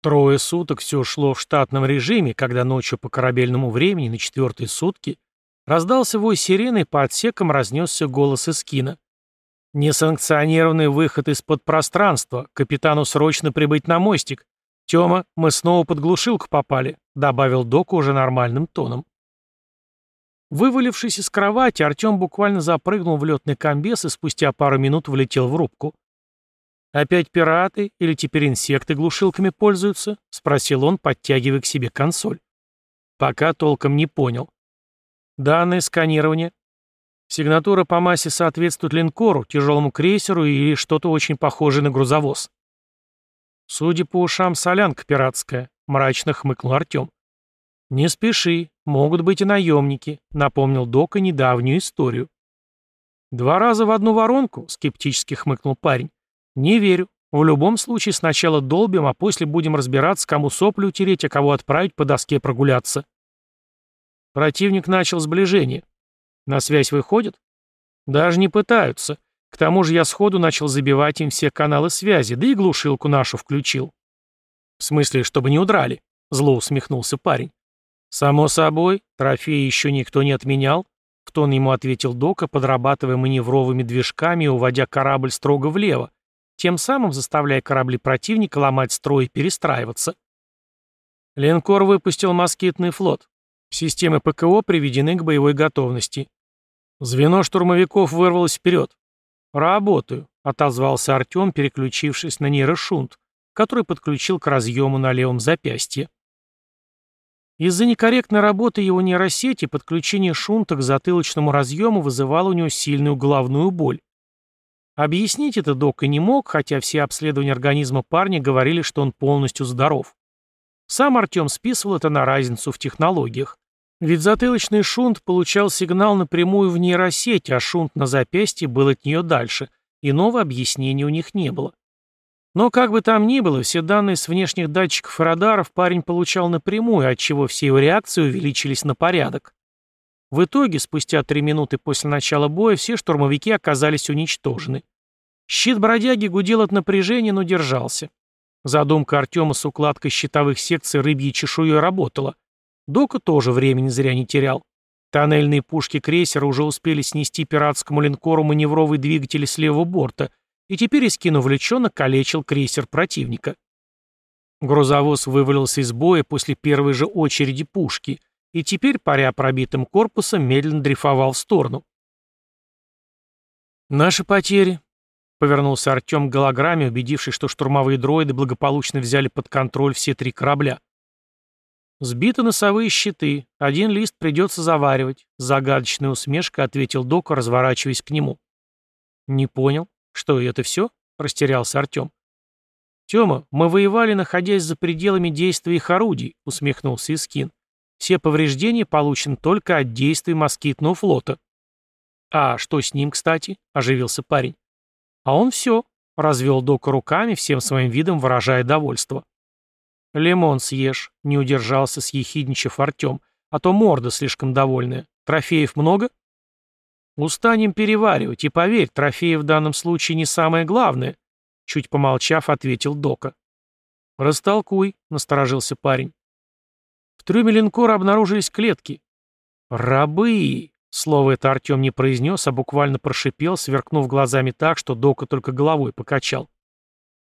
Трое суток все шло в штатном режиме, когда ночью по корабельному времени на четвертые сутки раздался вой сирены и по отсекам разнесся голос из кино. «Несанкционированный выход из-под пространства. Капитану срочно прибыть на мостик. Тёма, мы снова под глушилку попали», — добавил Док уже нормальным тоном. Вывалившись из кровати, Артем буквально запрыгнул в летный комбез и спустя пару минут влетел в рубку. «Опять пираты или теперь инсекты глушилками пользуются?» — спросил он, подтягивая к себе консоль. Пока толком не понял. Данные сканирования. Сигнатура по массе соответствует линкору, тяжелому крейсеру или что-то очень похожее на грузовоз. Судя по ушам, солянка пиратская, мрачно хмыкнул Артем. Не спеши, могут быть и наемники, напомнил Дока недавнюю историю. Два раза в одну воронку, скептически хмыкнул парень. Не верю. В любом случае сначала долбим, а после будем разбираться, кому сопли утереть, а кого отправить по доске прогуляться. Противник начал сближение. На связь выходят? Даже не пытаются. К тому же я сходу начал забивать им все каналы связи, да и глушилку нашу включил. В смысле, чтобы не удрали? Зло усмехнулся парень. Само собой, трофеи еще никто не отменял. В тон ему ответил Дока, подрабатывая маневровыми движками и уводя корабль строго влево, тем самым заставляя корабли противника ломать строй и перестраиваться. Линкор выпустил москитный флот. Системы ПКО приведены к боевой готовности. Звено штурмовиков вырвалось вперед. «Работаю», — отозвался Артем, переключившись на нейрошунт, который подключил к разъему на левом запястье. Из-за некорректной работы его нейросети подключение шунта к затылочному разъему вызывало у него сильную головную боль. Объяснить это док и не мог, хотя все обследования организма парня говорили, что он полностью здоров. Сам Артем списывал это на разницу в технологиях. Ведь затылочный шунт получал сигнал напрямую в нейросеть, а шунт на запястье был от нее дальше. Иного объяснения у них не было. Но как бы там ни было, все данные с внешних датчиков и радаров парень получал напрямую, отчего все его реакции увеличились на порядок. В итоге, спустя три минуты после начала боя, все штурмовики оказались уничтожены. Щит бродяги гудел от напряжения, но держался. Задумка Артема с укладкой щитовых секций рыбьей чешуей работала — Дока тоже времени зря не терял. Тоннельные пушки крейсера уже успели снести пиратскому линкору маневровый двигатель с левого борта, и теперь Искин увлеченно калечил крейсер противника. Грузовоз вывалился из боя после первой же очереди пушки, и теперь, паря пробитым корпусом, медленно дрейфовал в сторону. «Наши потери», — повернулся Артем к голограмме, убедившись, что штурмовые дроиды благополучно взяли под контроль все три корабля. «Сбиты носовые щиты. Один лист придется заваривать», — загадочная усмешка ответил Дока, разворачиваясь к нему. «Не понял. Что, это все?» — растерялся Артем. «Тема, мы воевали, находясь за пределами действия их орудий», — усмехнулся Искин. «Все повреждения получены только от действий москитного флота». «А что с ним, кстати?» — оживился парень. «А он все», — развел Дока руками, всем своим видом выражая довольство. «Лимон съешь», — не удержался съехидничав Артем, «а то морда слишком довольная. Трофеев много?» «Устанем переваривать, и поверь, трофеи в данном случае не самое главное», — чуть помолчав, ответил Дока. «Растолкуй», — насторожился парень. Трюме линкора обнаружились клетки. «Рабы!» — слово это Артем не произнес, а буквально прошипел, сверкнув глазами так, что Дока только головой покачал.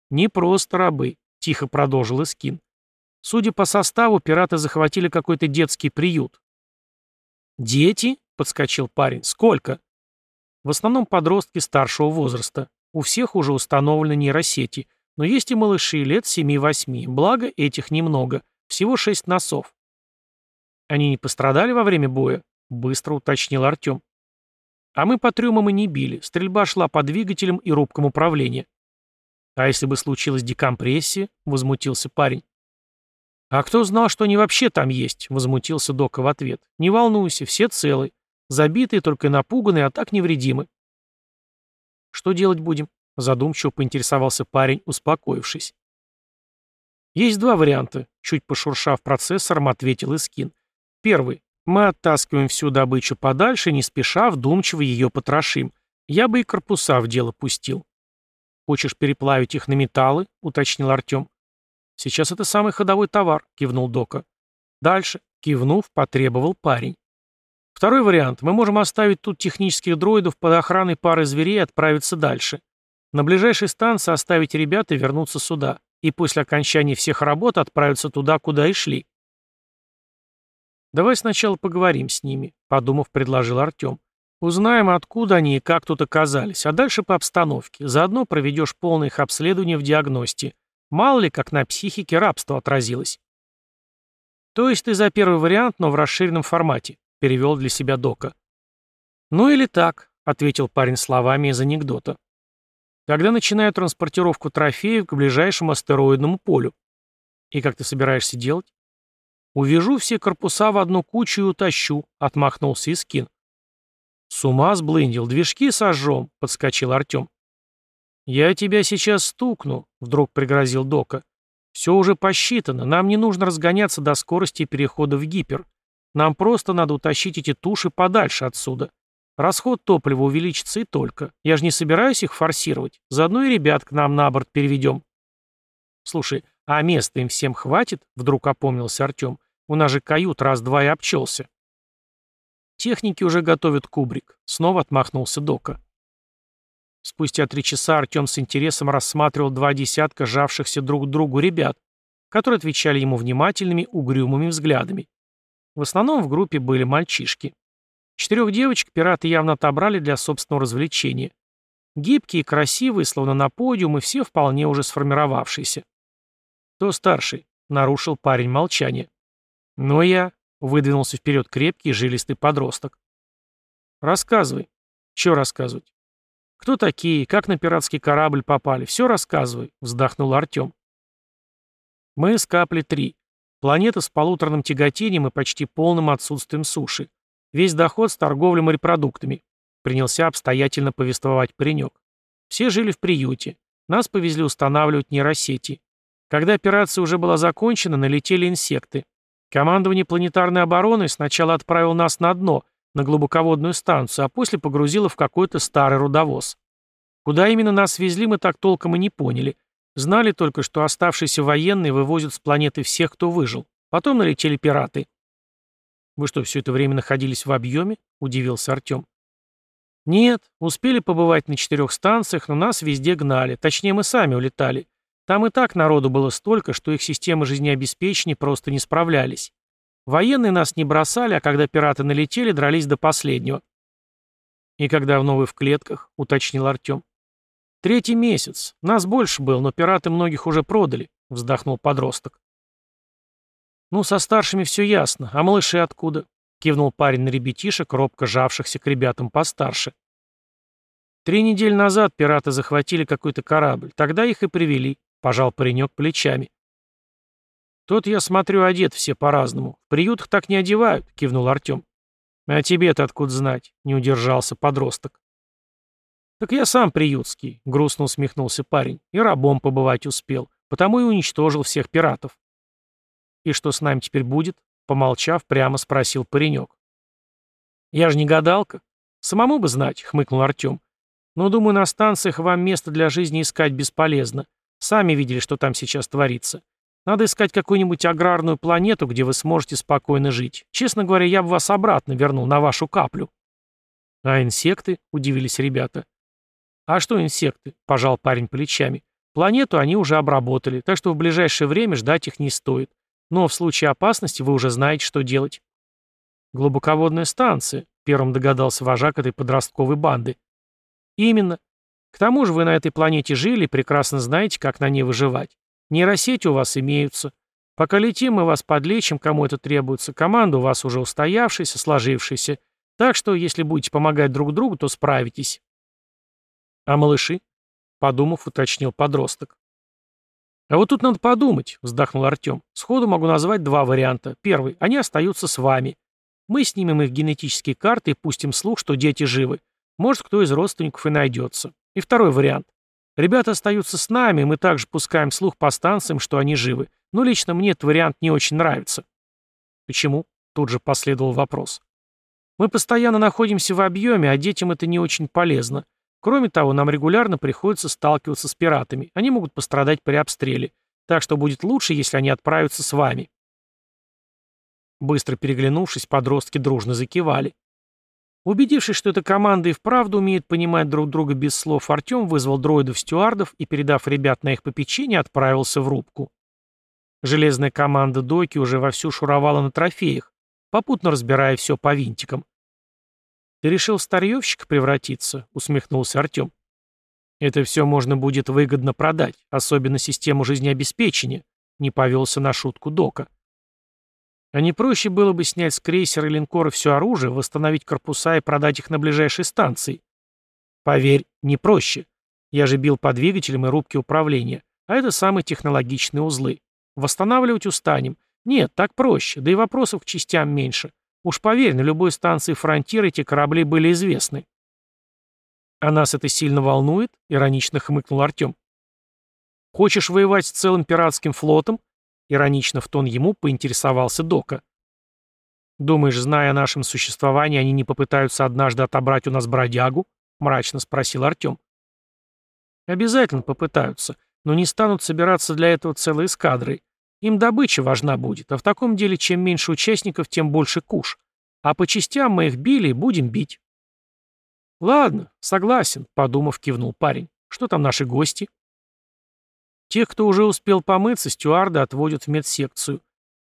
«Не просто рабы. — тихо продолжил Искин. «Судя по составу, пираты захватили какой-то детский приют». «Дети?» — подскочил парень. «Сколько?» «В основном подростки старшего возраста. У всех уже установлены нейросети, но есть и малыши лет 7-8, благо этих немного, всего шесть носов». «Они не пострадали во время боя?» — быстро уточнил Артем. «А мы по трюмам и не били. Стрельба шла по двигателям и рубкам управления». «А если бы случилась декомпрессия?» — возмутился парень. «А кто знал, что они вообще там есть?» — возмутился Дока в ответ. «Не волнуйся, все целы. Забитые, только напуганные, а так невредимы». «Что делать будем?» — задумчиво поинтересовался парень, успокоившись. «Есть два варианта», — чуть пошуршав процессором, ответил Искин. «Первый. Мы оттаскиваем всю добычу подальше, не спеша, вдумчиво ее потрошим. Я бы и корпуса в дело пустил. «Хочешь переплавить их на металлы?» — уточнил Артем. Сейчас это самый ходовой товар, кивнул Дока. Дальше, кивнув, потребовал парень. Второй вариант. Мы можем оставить тут технических дроидов под охраной пары зверей и отправиться дальше. На ближайшей станции оставить ребят и вернуться сюда. И после окончания всех работ отправиться туда, куда и шли. «Давай сначала поговорим с ними», — подумав, предложил Артем. «Узнаем, откуда они и как тут оказались, а дальше по обстановке. Заодно проведешь полное их обследование в диагности. Мало ли, как на психике рабство отразилось». «То есть ты за первый вариант, но в расширенном формате», — перевел для себя Дока. «Ну или так», — ответил парень словами из анекдота. «Когда начинаю транспортировку трофеев к ближайшему астероидному полю». «И как ты собираешься делать?» «Увяжу все корпуса в одну кучу и утащу», — отмахнулся Искин. «С ума сблындил, движки сожжем», — подскочил Артем. «Я тебя сейчас стукну», — вдруг пригрозил Дока. «Все уже посчитано, нам не нужно разгоняться до скорости перехода в гипер. Нам просто надо утащить эти туши подальше отсюда. Расход топлива увеличится и только. Я же не собираюсь их форсировать. Заодно и ребят к нам на борт переведем». «Слушай, а места им всем хватит?» — вдруг опомнился Артем. «У нас же кают раз-два и обчелся». Техники уже готовят кубрик. Снова отмахнулся Дока. Спустя три часа Артем с интересом рассматривал два десятка жавшихся друг к другу ребят, которые отвечали ему внимательными, угрюмыми взглядами. В основном в группе были мальчишки. Четырех девочек пираты явно отобрали для собственного развлечения. Гибкие, красивые, словно на подиум, и все вполне уже сформировавшиеся. «Кто старший?» — нарушил парень молчание. «Ну я», Выдвинулся вперед крепкий, жилистый подросток. «Рассказывай». «Чё рассказывать?» «Кто такие? Как на пиратский корабль попали? Все рассказывай», — вздохнул Артем. «Мы с Капли-3. Планета с полуторным тяготением и почти полным отсутствием суши. Весь доход с торговлей морепродуктами», — принялся обстоятельно повествовать паренек. «Все жили в приюте. Нас повезли устанавливать нейросети. Когда операция уже была закончена, налетели инсекты. Командование планетарной обороны сначала отправило нас на дно, на глубоководную станцию, а после погрузило в какой-то старый рудовоз. Куда именно нас везли, мы так толком и не поняли. Знали только, что оставшиеся военные вывозят с планеты всех, кто выжил. Потом налетели пираты. «Вы что, все это время находились в объеме?» — удивился Артем. «Нет, успели побывать на четырех станциях, но нас везде гнали. Точнее, мы сами улетали. Там и так народу было столько, что их системы жизнеобеспечения просто не справлялись. Военные нас не бросали, а когда пираты налетели, дрались до последнего. «И когда вновь в клетках?» — уточнил Артем. «Третий месяц. Нас больше было, но пираты многих уже продали», — вздохнул подросток. «Ну, со старшими все ясно. А малыши откуда?» — кивнул парень на ребятишек, робко жавшихся к ребятам постарше. «Три недели назад пираты захватили какой-то корабль. Тогда их и привели. Пожал паренек плечами. «Тот, я смотрю, одет все по-разному. В приютах так не одевают», — кивнул Артем. «А тебе-то откуда знать?» — не удержался подросток. «Так я сам приютский», — грустно усмехнулся парень. «И рабом побывать успел. Потому и уничтожил всех пиратов». «И что с нами теперь будет?» — помолчав, прямо спросил паренек. «Я же не гадалка. Самому бы знать», — хмыкнул Артем. «Но, думаю, на станциях вам место для жизни искать бесполезно. Сами видели, что там сейчас творится. Надо искать какую-нибудь аграрную планету, где вы сможете спокойно жить. Честно говоря, я бы вас обратно вернул на вашу каплю». «А инсекты?» — удивились ребята. «А что инсекты?» — пожал парень плечами. «Планету они уже обработали, так что в ближайшее время ждать их не стоит. Но в случае опасности вы уже знаете, что делать». «Глубоководная станция», — первым догадался вожак этой подростковой банды. «Именно. К тому же вы на этой планете жили и прекрасно знаете, как на ней выживать. Нейросети у вас имеются. Пока летим, мы вас подлечим, кому это требуется. Команда у вас уже устоявшаяся, сложившаяся. Так что, если будете помогать друг другу, то справитесь. А малыши? Подумав, уточнил подросток. А вот тут надо подумать, вздохнул Артем. Сходу могу назвать два варианта. Первый. Они остаются с вами. Мы снимем их генетические карты и пустим слух, что дети живы. Может, кто из родственников и найдется. И второй вариант. Ребята остаются с нами, мы также пускаем слух по станциям, что они живы. Но лично мне этот вариант не очень нравится. Почему? Тут же последовал вопрос. Мы постоянно находимся в объеме, а детям это не очень полезно. Кроме того, нам регулярно приходится сталкиваться с пиратами. Они могут пострадать при обстреле. Так что будет лучше, если они отправятся с вами. Быстро переглянувшись, подростки дружно закивали. Убедившись, что эта команда и вправду умеет понимать друг друга без слов, Артем вызвал дроидов-стюардов и, передав ребят на их попечение, отправился в рубку. Железная команда Доки уже вовсю шуровала на трофеях, попутно разбирая все по винтикам. «Ты решил в старьевщика превратиться?» — усмехнулся Артем. «Это все можно будет выгодно продать, особенно систему жизнеобеспечения», — не повелся на шутку Дока. А не проще было бы снять с крейсера и линкора все оружие, восстановить корпуса и продать их на ближайшей станции? Поверь, не проще. Я же бил по двигателям и рубке управления, а это самые технологичные узлы. Восстанавливать устанем. Нет, так проще, да и вопросов к частям меньше. Уж поверь, на любой станции фронтира эти корабли были известны. А нас это сильно волнует? Иронично хмыкнул Артем. Хочешь воевать с целым пиратским флотом? Иронично в тон ему поинтересовался Дока. «Думаешь, зная о нашем существовании, они не попытаются однажды отобрать у нас бродягу?» — мрачно спросил Артем. «Обязательно попытаются, но не станут собираться для этого целой эскадрой. Им добыча важна будет, а в таком деле чем меньше участников, тем больше куш. А по частям мы их били и будем бить». «Ладно, согласен», — подумав, кивнул парень. «Что там наши гости?» Тех, кто уже успел помыться, стюарды отводят в медсекцию.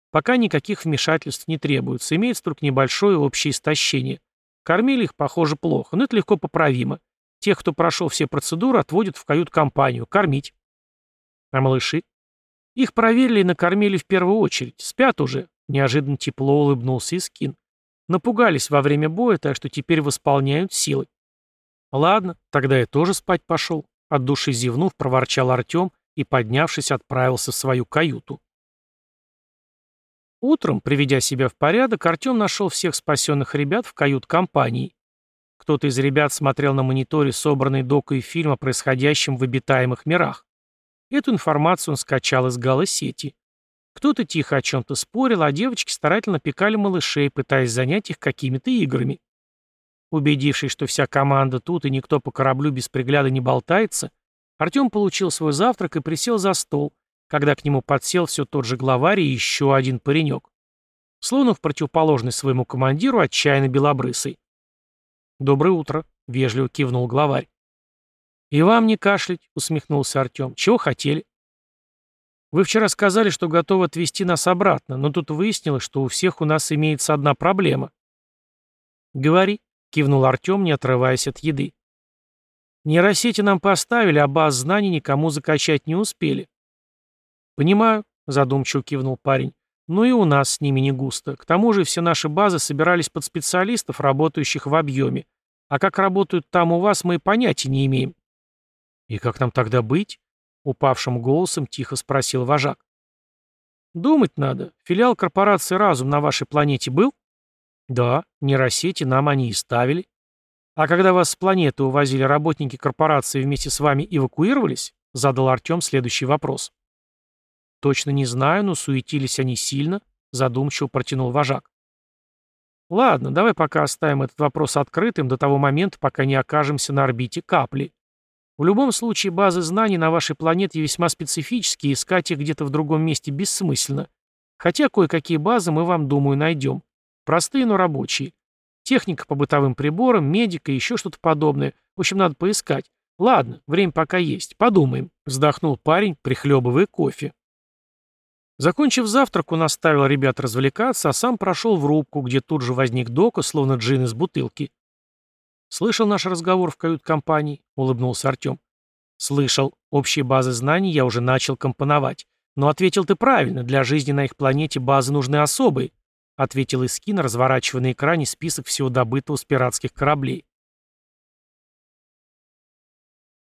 Пока никаких вмешательств не требуется, имеется только небольшое общее истощение. Кормили их, похоже, плохо, но это легко поправимо. Тех, кто прошел все процедуры, отводят в кают-компанию. Кормить. А малыши? Их проверили и накормили в первую очередь. Спят уже. Неожиданно тепло улыбнулся Искин. Напугались во время боя, так что теперь восполняют силы. Ладно, тогда я тоже спать пошел. От души зевнув, проворчал Артем и, поднявшись, отправился в свою каюту. Утром, приведя себя в порядок, Артем нашел всех спасенных ребят в кают-компании. Кто-то из ребят смотрел на мониторе собранный докой фильм о происходящем в обитаемых мирах. Эту информацию он скачал из галосети. Кто-то тихо о чем-то спорил, а девочки старательно пекали малышей, пытаясь занять их какими-то играми. Убедившись, что вся команда тут и никто по кораблю без пригляда не болтается, Артем получил свой завтрак и присел за стол, когда к нему подсел все тот же главарь и еще один паренек. В противоположность своему командиру, отчаянно белобрысый. «Доброе утро», — вежливо кивнул главарь. «И вам не кашлять», — усмехнулся Артем. «Чего хотели?» «Вы вчера сказали, что готовы отвезти нас обратно, но тут выяснилось, что у всех у нас имеется одна проблема». «Говори», — кивнул Артем, не отрываясь от еды. Нейросети нам поставили, а баз знаний никому закачать не успели. Понимаю, задумчиво кивнул парень. Ну и у нас с ними не густо. К тому же все наши базы собирались под специалистов, работающих в объеме. А как работают там у вас, мы и понятия не имеем. И как нам тогда быть? Упавшим голосом тихо спросил вожак. Думать надо. Филиал корпорации «Разум» на вашей планете был? Да, нейросети нам они и ставили. «А когда вас с планеты увозили работники корпорации вместе с вами эвакуировались?» — задал Артем следующий вопрос. «Точно не знаю, но суетились они сильно», — задумчиво протянул вожак. «Ладно, давай пока оставим этот вопрос открытым до того момента, пока не окажемся на орбите капли. В любом случае, базы знаний на вашей планете весьма специфические, искать их где-то в другом месте бессмысленно. Хотя кое-какие базы мы вам, думаю, найдем. Простые, но рабочие. Техника по бытовым приборам, медика и еще что-то подобное. В общем, надо поискать. Ладно, время пока есть. Подумаем. Вздохнул парень, прихлебывая кофе. Закончив завтрак, он оставил ребят развлекаться, а сам прошел в рубку, где тут же возник Дока, словно джин из бутылки. «Слышал наш разговор в кают-компании?» — улыбнулся Артем. «Слышал. Общие базы знаний я уже начал компоновать. Но ответил ты правильно, для жизни на их планете базы нужны особые ответил Искин, разворачивая на экране список всего добытого с пиратских кораблей.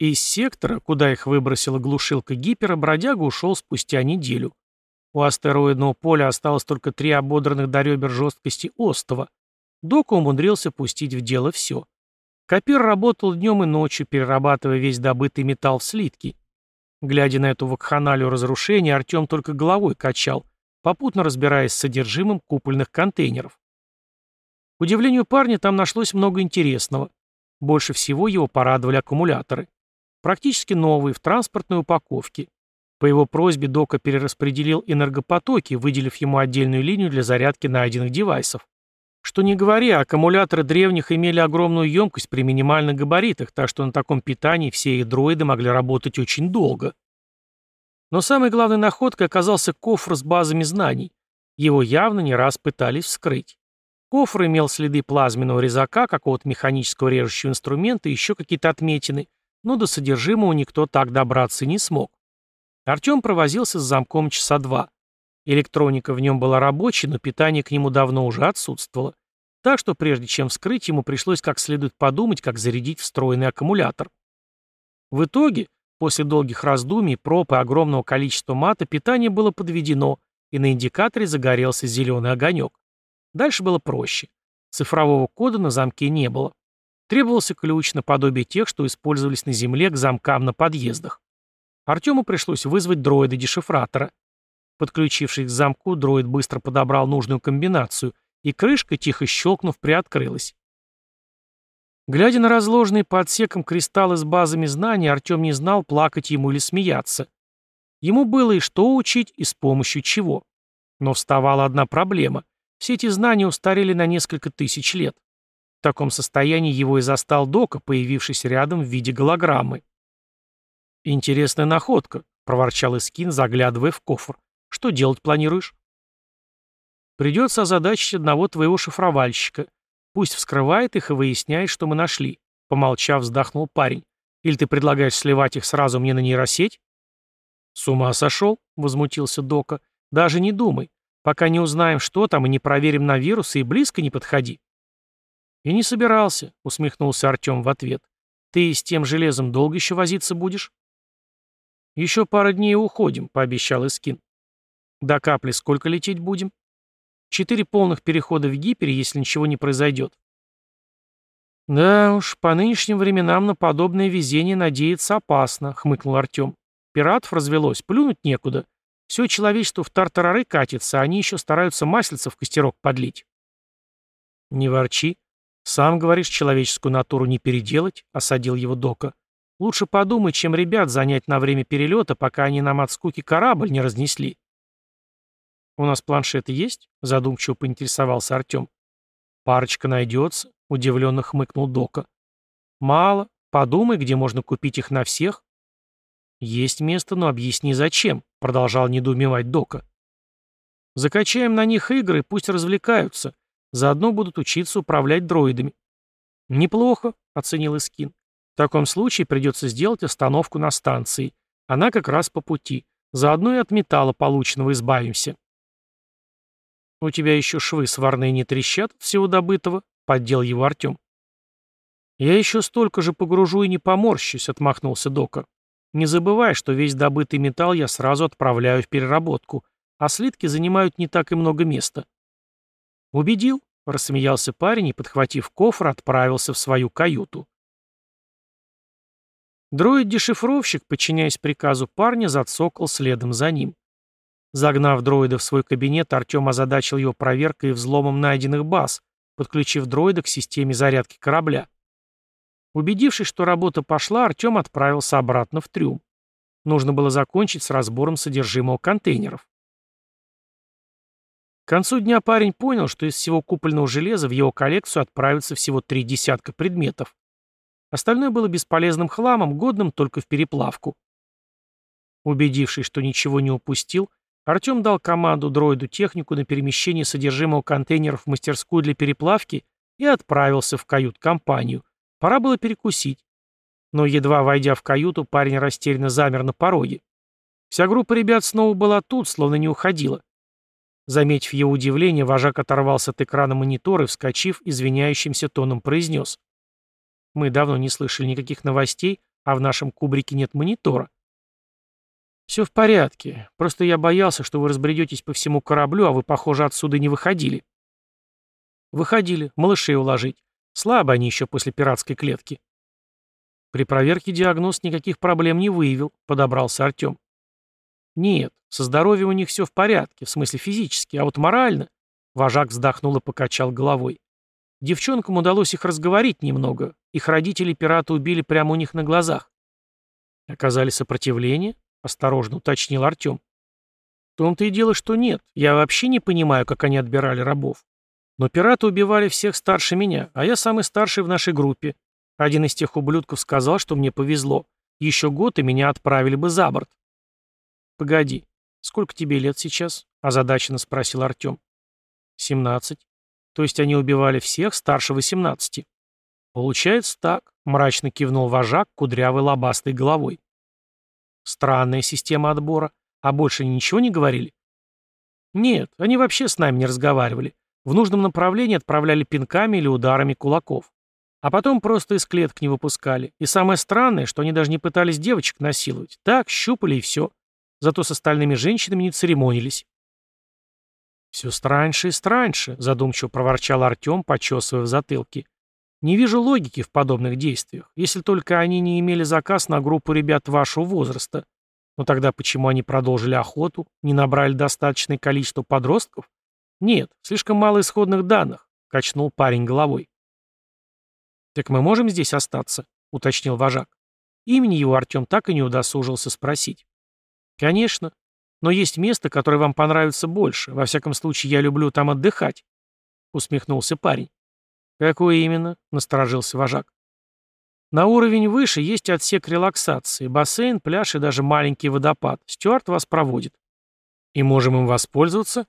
Из сектора, куда их выбросила глушилка гипера, бродяга ушел спустя неделю. У астероидного поля осталось только три ободранных до ребер жесткости остова. Дока умудрился пустить в дело все. Копир работал днем и ночью, перерабатывая весь добытый металл в слитки. Глядя на эту вакханалию разрушения, Артем только головой качал, попутно разбираясь с содержимым купольных контейнеров. К удивлению парня, там нашлось много интересного. Больше всего его порадовали аккумуляторы. Практически новые, в транспортной упаковке. По его просьбе Дока перераспределил энергопотоки, выделив ему отдельную линию для зарядки найденных девайсов. Что не говори, аккумуляторы древних имели огромную емкость при минимальных габаритах, так что на таком питании все их дроиды могли работать очень долго. Но самой главной находкой оказался кофр с базами знаний. Его явно не раз пытались вскрыть. Кофр имел следы плазменного резака, какого-то механического режущего инструмента и еще какие-то отметины, но до содержимого никто так добраться не смог. Артем провозился с замком часа два. Электроника в нем была рабочей, но питание к нему давно уже отсутствовало. Так что прежде чем вскрыть, ему пришлось как следует подумать, как зарядить встроенный аккумулятор. В итоге, после долгих раздумий, проб и огромного количества мата, питание было подведено, и на индикаторе загорелся зеленый огонек. Дальше было проще. Цифрового кода на замке не было. Требовался ключ наподобие тех, что использовались на Земле к замкам на подъездах. Артему пришлось вызвать дроида-дешифратора. Подключившись к замку, дроид быстро подобрал нужную комбинацию, и крышка, тихо щелкнув, приоткрылась. Глядя на разложенные по отсекам кристаллы с базами знаний, Артем не знал, плакать ему или смеяться. Ему было и что учить, и с помощью чего. Но вставала одна проблема. Все эти знания устарели на несколько тысяч лет. В таком состоянии его и застал Дока, появившийся рядом в виде голограммы. «Интересная находка», — проворчал Искин, заглядывая в кофр. «Что делать планируешь?» «Придется озадачить одного твоего шифровальщика. Пусть вскрывает их и выясняет, что мы нашли», — помолчав, вздохнул парень. «Или ты предлагаешь сливать их сразу мне на нейросеть?» «С ума сошел?» — возмутился Дока. «Даже не думай. Пока не узнаем, что там, и не проверим на вирусы, и близко не подходи». «И не собирался», — усмехнулся Артем в ответ. «Ты с тем железом долго еще возиться будешь?» «Еще пара дней уходим», — пообещал Искин. «До капли сколько лететь будем?» «Четыре полных перехода в гипере, если ничего не произойдет». «Да уж, по нынешним временам на подобное везение надеяться опасно», — хмыкнул Артем. «Пиратов развелось, плюнуть некуда. Все человечество в тартарары катится, а они еще стараются маслица в костерок подлить. Не ворчи. Сам говоришь, человеческую натуру не переделать, осадил его Дока. Лучше подумай, чем ребят занять на время перелета, пока они нам от скуки корабль не разнесли. У нас планшеты есть? Задумчиво поинтересовался Артем. Парочка найдется, удивленно хмыкнул Дока. Мало. Подумай, где можно купить их на всех. Есть место, но объясни зачем. Продолжал недоумевать Дока. Закачаем на них игры, пусть развлекаются. Заодно будут учиться управлять дроидами. Неплохо, оценил Искин. В таком случае придется сделать остановку на станции. Она как раз по пути. Заодно и от металла полученного избавимся. «У тебя еще швы сварные не трещат от всего добытого?» — поддел его Артем. «Я еще столько же погружу и не поморщусь», — отмахнулся Дока. Не забывай, что весь добытый металл я сразу отправляю в переработку, а слитки занимают не так и много места. Убедил? Рассмеялся парень и, подхватив кофр, отправился в свою каюту. Дроид-дешифровщик, подчиняясь приказу парня, зацокал следом за ним. Загнав дроида в свой кабинет, Артем озадачил его проверкой и взломом найденных баз, подключив дроида к системе зарядки корабля. Убедившись, что работа пошла, Артем отправился обратно в трюм. Нужно было закончить с разбором содержимого контейнеров. К концу дня парень понял, что из всего купольного железа в его коллекцию отправится всего три десятка предметов. Остальное было бесполезным хламом, годным только в переплавку. Убедившись, что ничего не упустил, Артем дал команду дроиду-технику на перемещение содержимого контейнеров в мастерскую для переплавки и отправился в кают-компанию, Пора было перекусить. Но едва войдя в каюту, парень растерянно замер на пороге. Вся группа ребят снова была тут, словно не уходила. Заметив его удивление, вожак оторвался от экрана монитора и, вскочив, извиняющимся тоном произнес. «Мы давно не слышали никаких новостей, а в нашем кубрике нет монитора». «Все в порядке. Просто я боялся, что вы разбредетесь по всему кораблю, а вы, похоже, отсюда не выходили». «Выходили. Малышей уложить. Слабо они еще после пиратской клетки. При проверке диагноз никаких проблем не выявил, подобрался Артем. Нет, со здоровьем у них все в порядке, в смысле физически, а вот морально... Вожак вздохнул и покачал головой. Девчонкам удалось их разговорить немного. Их родители пираты убили прямо у них на глазах. Оказали сопротивление? — осторожно уточнил Артем. В том-то и дело, что нет. Я вообще не понимаю, как они отбирали рабов. Но пираты убивали всех старше меня, а я самый старший в нашей группе. Один из тех ублюдков сказал, что мне повезло. Еще год, и меня отправили бы за борт. Погоди, сколько тебе лет сейчас? Озадаченно спросил Артем. Семнадцать. То есть они убивали всех старше восемнадцати. Получается так, мрачно кивнул вожак кудрявой лобастой головой. Странная система отбора. А больше ничего не говорили? Нет, они вообще с нами не разговаривали. В нужном направлении отправляли пинками или ударами кулаков. А потом просто из клеток не выпускали. И самое странное, что они даже не пытались девочек насиловать. Так, щупали и все. Зато с остальными женщинами не церемонились. «Все страньше и страньше», — задумчиво проворчал Артем, почесывая в затылке. «Не вижу логики в подобных действиях, если только они не имели заказ на группу ребят вашего возраста. Но тогда почему они продолжили охоту, не набрали достаточное количество подростков? Нет, слишком мало исходных данных, качнул парень головой. Так мы можем здесь остаться? уточнил вожак. Имени его Артем так и не удосужился спросить. Конечно. Но есть место, которое вам понравится больше. Во всяком случае, я люблю там отдыхать. Усмехнулся парень. Какое именно? Насторожился вожак. На уровень выше есть отсек релаксации, бассейн, пляж и даже маленький водопад. Стюарт вас проводит. И можем им воспользоваться?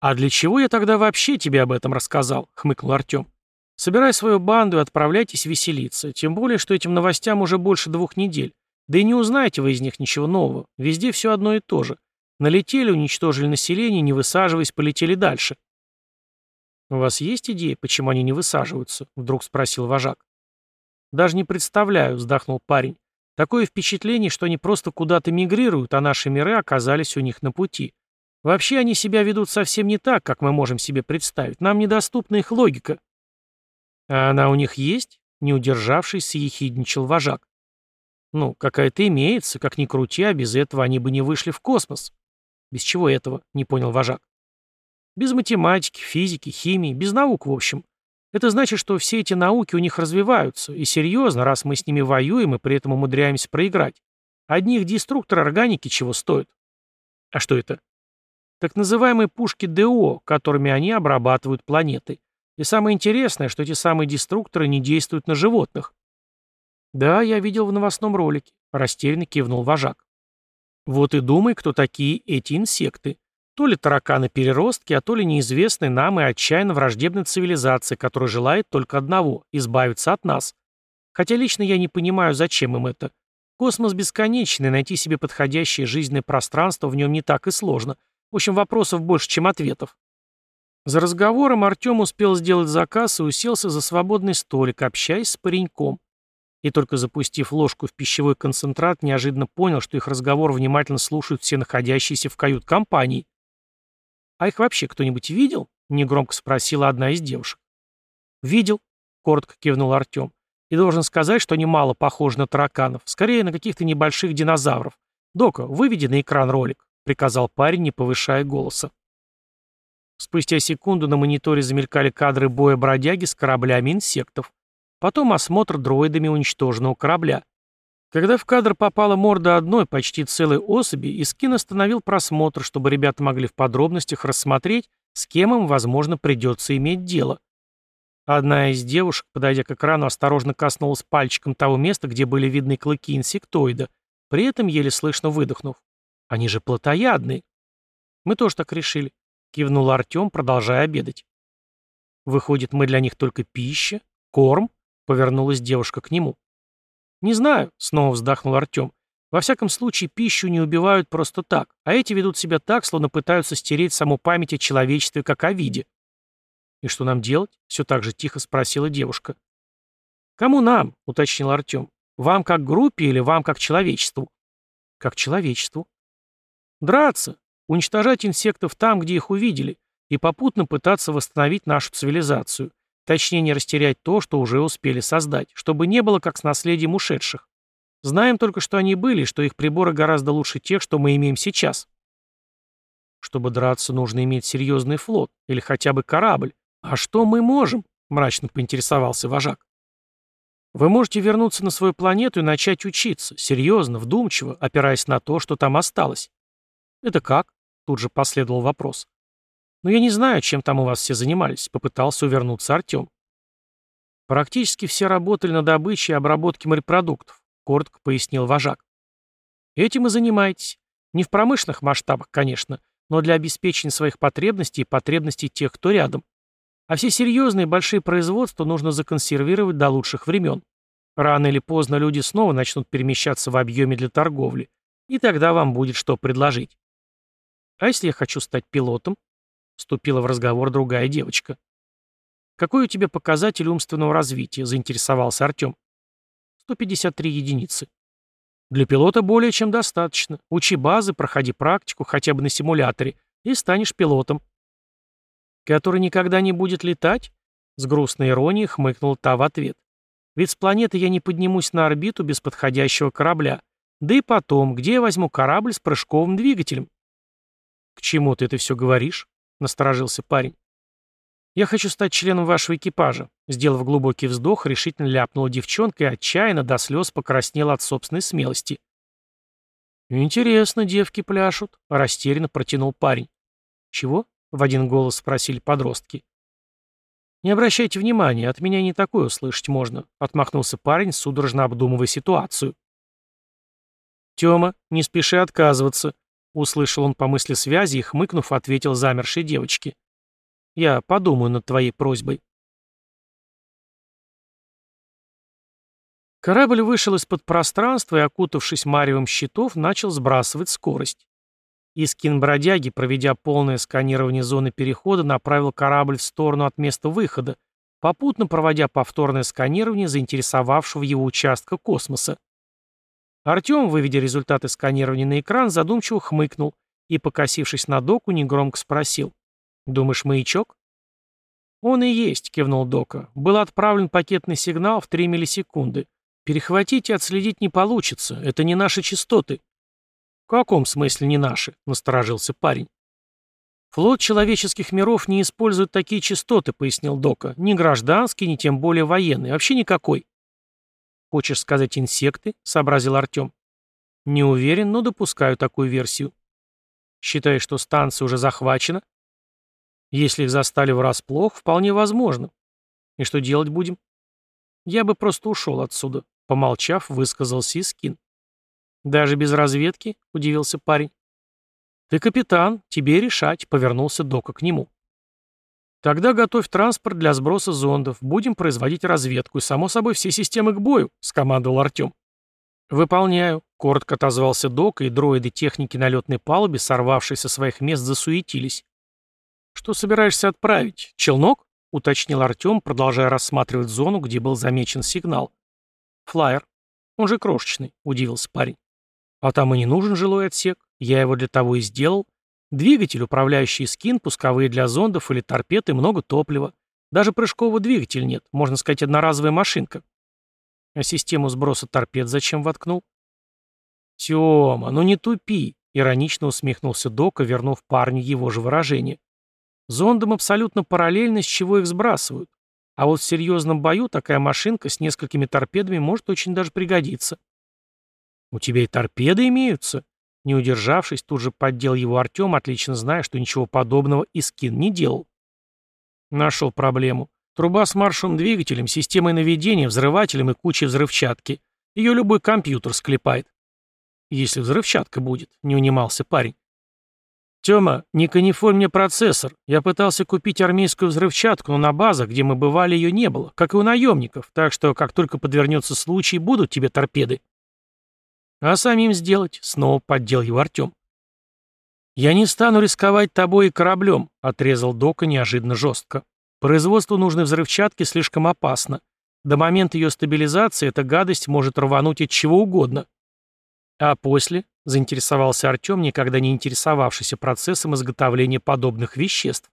А для чего я тогда вообще тебе об этом рассказал? Хмыкнул Артем. Собирай свою банду и отправляйтесь веселиться. Тем более, что этим новостям уже больше двух недель. Да и не узнаете вы из них ничего нового. Везде все одно и то же. Налетели, уничтожили население, не высаживаясь, полетели дальше. «У вас есть идеи, почему они не высаживаются?» — вдруг спросил вожак. «Даже не представляю», — вздохнул парень. «Такое впечатление, что они просто куда-то мигрируют, а наши миры оказались у них на пути. Вообще они себя ведут совсем не так, как мы можем себе представить. Нам недоступна их логика». «А она у них есть?» — не удержавшись, съехидничал вожак. «Ну, какая-то имеется, как ни крути, а без этого они бы не вышли в космос». «Без чего этого?» — не понял вожак. «Без математики, физики, химии, без наук, в общем. Это значит, что все эти науки у них развиваются, и серьезно, раз мы с ними воюем и при этом умудряемся проиграть. Одни их деструкторы органики чего стоят. А что это? Так называемые пушки ДО, которыми они обрабатывают планеты. И самое интересное, что эти самые деструкторы не действуют на животных. Да, я видел в новостном ролике, растерянно кивнул вожак. Вот и думай, кто такие эти инсекты. То ли тараканы-переростки, а то ли неизвестные нам и отчаянно враждебной цивилизации, которая желает только одного – избавиться от нас. Хотя лично я не понимаю, зачем им это. Космос бесконечный, найти себе подходящее жизненное пространство в нем не так и сложно. В общем, вопросов больше, чем ответов. За разговором Артем успел сделать заказ и уселся за свободный столик, общаясь с пареньком. И только запустив ложку в пищевой концентрат, неожиданно понял, что их разговор внимательно слушают все находящиеся в кают-компании. «А их вообще кто-нибудь видел?» — негромко спросила одна из девушек. «Видел», — коротко кивнул Артем. «И должен сказать, что они мало похожи на тараканов, скорее на каких-то небольших динозавров. Дока, выведи на экран ролик», — приказал парень, не повышая голоса. Спустя секунду на мониторе замелькали кадры боя бродяги с кораблями инсектов. Потом осмотр дроидами уничтоженного корабля. Когда в кадр попала морда одной, почти целой особи, Искин остановил просмотр, чтобы ребята могли в подробностях рассмотреть, с кем им, возможно, придется иметь дело. Одна из девушек, подойдя к экрану, осторожно коснулась пальчиком того места, где были видны клыки инсектоида, при этом еле слышно выдохнув. «Они же плотоядные!» «Мы тоже так решили», — кивнул Артем, продолжая обедать. «Выходит, мы для них только пища? Корм?» — повернулась девушка к нему. «Не знаю», — снова вздохнул Артем. «Во всяком случае, пищу не убивают просто так, а эти ведут себя так, словно пытаются стереть саму память о человечестве как о виде». «И что нам делать?» — все так же тихо спросила девушка. «Кому нам?» — уточнил Артем. «Вам как группе или вам как человечеству?» «Как человечеству». «Драться, уничтожать инсектов там, где их увидели, и попутно пытаться восстановить нашу цивилизацию. Точнее, не растерять то, что уже успели создать, чтобы не было как с наследием ушедших. Знаем только, что они были, что их приборы гораздо лучше тех, что мы имеем сейчас. Чтобы драться, нужно иметь серьезный флот или хотя бы корабль. А что мы можем? Мрачно поинтересовался вожак. Вы можете вернуться на свою планету и начать учиться, серьезно, вдумчиво, опираясь на то, что там осталось. Это как? Тут же последовал вопрос. Но я не знаю, чем там у вас все занимались, попытался увернуться Артем. Практически все работали на добыче и обработке морепродуктов, коротко пояснил вожак. Этим и занимайтесь. Не в промышленных масштабах, конечно, но для обеспечения своих потребностей и потребностей тех, кто рядом. А все серьезные большие производства нужно законсервировать до лучших времен. Рано или поздно люди снова начнут перемещаться в объеме для торговли, и тогда вам будет что предложить. А если я хочу стать пилотом? Вступила в разговор другая девочка. Какой у тебя показатель умственного развития? Заинтересовался Артем. 153 единицы. Для пилота более чем достаточно. Учи базы, проходи практику, хотя бы на симуляторе, и станешь пилотом. Который никогда не будет летать? С грустной иронией хмыкнул та в ответ. Ведь с планеты я не поднимусь на орбиту без подходящего корабля. Да и потом, где я возьму корабль с прыжковым двигателем? К чему ты это все говоришь? Насторожился парень. «Я хочу стать членом вашего экипажа», сделав глубокий вздох, решительно ляпнула девчонка и отчаянно до слез покраснела от собственной смелости. «Интересно, девки пляшут», — растерянно протянул парень. «Чего?» — в один голос спросили подростки. «Не обращайте внимания, от меня не такое услышать можно», — отмахнулся парень, судорожно обдумывая ситуацию. «Тёма, не спеши отказываться», — услышал он по мысли связи и, хмыкнув, ответил замершей девочке. Я подумаю над твоей просьбой. Корабль вышел из-под пространства и, окутавшись маревом щитов, начал сбрасывать скорость. Искин-бродяги, проведя полное сканирование зоны перехода, направил корабль в сторону от места выхода, попутно проводя повторное сканирование заинтересовавшего его участка космоса. Артем, выведя результаты сканирования на экран, задумчиво хмыкнул и, покосившись на доку, негромко спросил. «Думаешь, маячок?» «Он и есть», — кивнул Дока. «Был отправлен пакетный сигнал в 3 миллисекунды. Перехватить и отследить не получится. Это не наши частоты». «В каком смысле не наши?» — насторожился парень. «Флот человеческих миров не использует такие частоты», — пояснил Дока. «Ни гражданский, ни тем более военный. Вообще никакой». «Хочешь сказать инсекты?» — сообразил Артем. «Не уверен, но допускаю такую версию». «Считаешь, что станция уже захвачена?» Если их застали врасплох, вполне возможно. И что делать будем? Я бы просто ушел отсюда, помолчав, высказался Искин. Даже без разведки? Удивился парень. Ты капитан, тебе решать, повернулся Дока к нему. Тогда готовь транспорт для сброса зондов, будем производить разведку и, само собой, все системы к бою, скомандовал Артем. «Выполняю», — коротко отозвался Док, и дроиды техники на летной палубе, сорвавшись со своих мест, засуетились. «Что собираешься отправить? Челнок?» — уточнил Артем, продолжая рассматривать зону, где был замечен сигнал. «Флайер. Он же крошечный», — удивился парень. «А там и не нужен жилой отсек. Я его для того и сделал. Двигатель, управляющий скин, пусковые для зондов или торпед и много топлива. Даже прыжкового двигателя нет, можно сказать, одноразовая машинка. А систему сброса торпед зачем воткнул? Тёма, ну не тупи, иронично усмехнулся Дока, вернув парню его же выражение. Зондам абсолютно параллельно, с чего их сбрасывают. А вот в серьезном бою такая машинка с несколькими торпедами может очень даже пригодиться. «У тебя и торпеды имеются?» Не удержавшись, тут же поддел его Артем, отлично зная, что ничего подобного Искин не делал. Нашел проблему. Труба с маршевым двигателем, системой наведения, взрывателем и кучей взрывчатки. Ее любой компьютер склепает. Если взрывчатка будет, не унимался парень. «Тёма, не канифоль мне процессор. Я пытался купить армейскую взрывчатку, но на базах, где мы бывали, ее не было, как и у наемников, так что, как только подвернется случай, будут тебе торпеды». «А самим сделать?» — снова поддел его Артем. «Я не стану рисковать тобой и кораблем», — отрезал Дока неожиданно жестко. «Производству нужной взрывчатки слишком опасно. До момента ее стабилизации эта гадость может рвануть от чего угодно. А после, заинтересовался Артем, никогда не интересовавшийся процессом изготовления подобных веществ.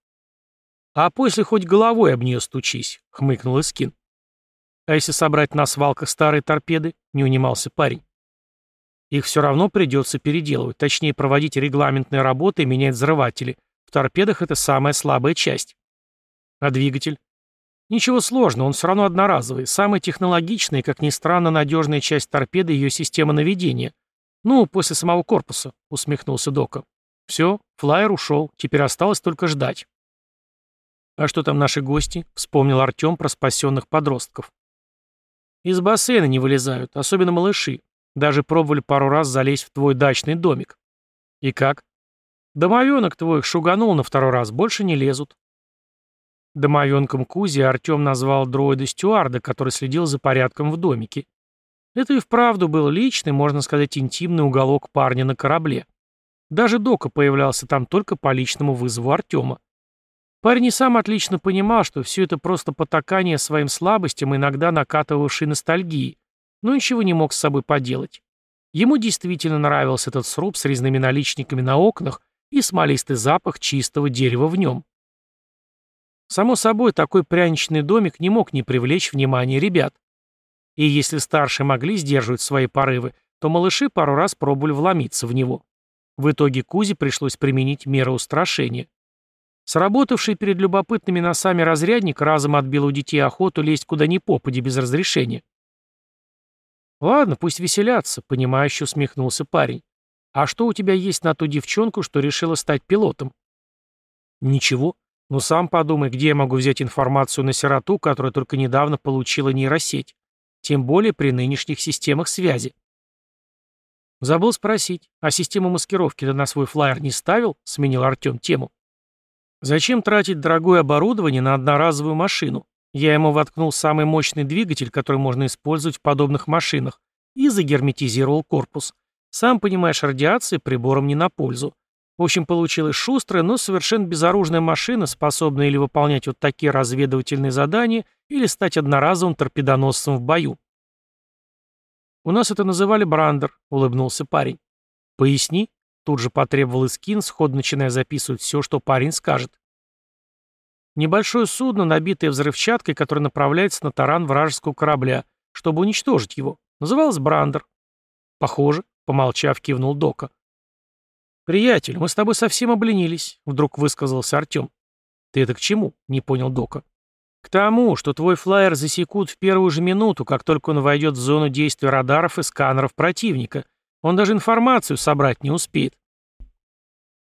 А после хоть головой об нее стучись, хмыкнул Искин. А если собрать на свалках старые торпеды, не унимался парень. Их все равно придется переделывать, точнее проводить регламентные работы и менять взрыватели. В торпедах это самая слабая часть. А двигатель? Ничего сложного, он все равно одноразовый. Самая технологичная и, как ни странно, надежная часть торпеды — ее система наведения. Ну, после самого корпуса, — усмехнулся Дока. Все, флайер ушел, теперь осталось только ждать. «А что там наши гости?» — вспомнил Артем про спасенных подростков. «Из бассейна не вылезают, особенно малыши. Даже пробовали пару раз залезть в твой дачный домик». «И как?» «Домовенок твой шуганул на второй раз, больше не лезут». Домовенком Кузи Артем назвал дроида Стюарда, который следил за порядком в домике. Это и вправду был личный, можно сказать, интимный уголок парня на корабле. Даже Дока появлялся там только по личному вызову Артема. Парень сам отлично понимал, что все это просто потакание своим слабостям, иногда накатывавшей ностальгии, но ничего не мог с собой поделать. Ему действительно нравился этот сруб с резными наличниками на окнах и смолистый запах чистого дерева в нем. Само собой, такой пряничный домик не мог не привлечь внимание ребят. И если старшие могли сдерживать свои порывы, то малыши пару раз пробовали вломиться в него. В итоге Кузе пришлось применить меры устрашения. Сработавший перед любопытными носами разрядник разом отбил у детей охоту лезть куда ни попади без разрешения. «Ладно, пусть веселятся», — понимающе усмехнулся парень. «А что у тебя есть на ту девчонку, что решила стать пилотом?» «Ничего. Ну сам подумай, где я могу взять информацию на сироту, которая только недавно получила нейросеть. Тем более при нынешних системах связи». «Забыл спросить, а систему маскировки ты на свой флайер не ставил?» — сменил Артем тему. Зачем тратить дорогое оборудование на одноразовую машину? Я ему воткнул самый мощный двигатель, который можно использовать в подобных машинах, и загерметизировал корпус. Сам понимаешь, радиация прибором не на пользу. В общем, получилась шустрая, но совершенно безоружная машина, способная или выполнять вот такие разведывательные задания, или стать одноразовым торпедоносцем в бою. «У нас это называли брандер», — улыбнулся парень. «Поясни», Тут же потребовал Искин, сходу начиная записывать все, что парень скажет. Небольшое судно, набитое взрывчаткой, которое направляется на таран вражеского корабля, чтобы уничтожить его. Называлось Брандер. Похоже, помолчав, кивнул Дока. «Приятель, мы с тобой совсем обленились», — вдруг высказался Артем. «Ты это к чему?» — не понял Дока. «К тому, что твой флайер засекут в первую же минуту, как только он войдет в зону действия радаров и сканеров противника, он даже информацию собрать не успеет.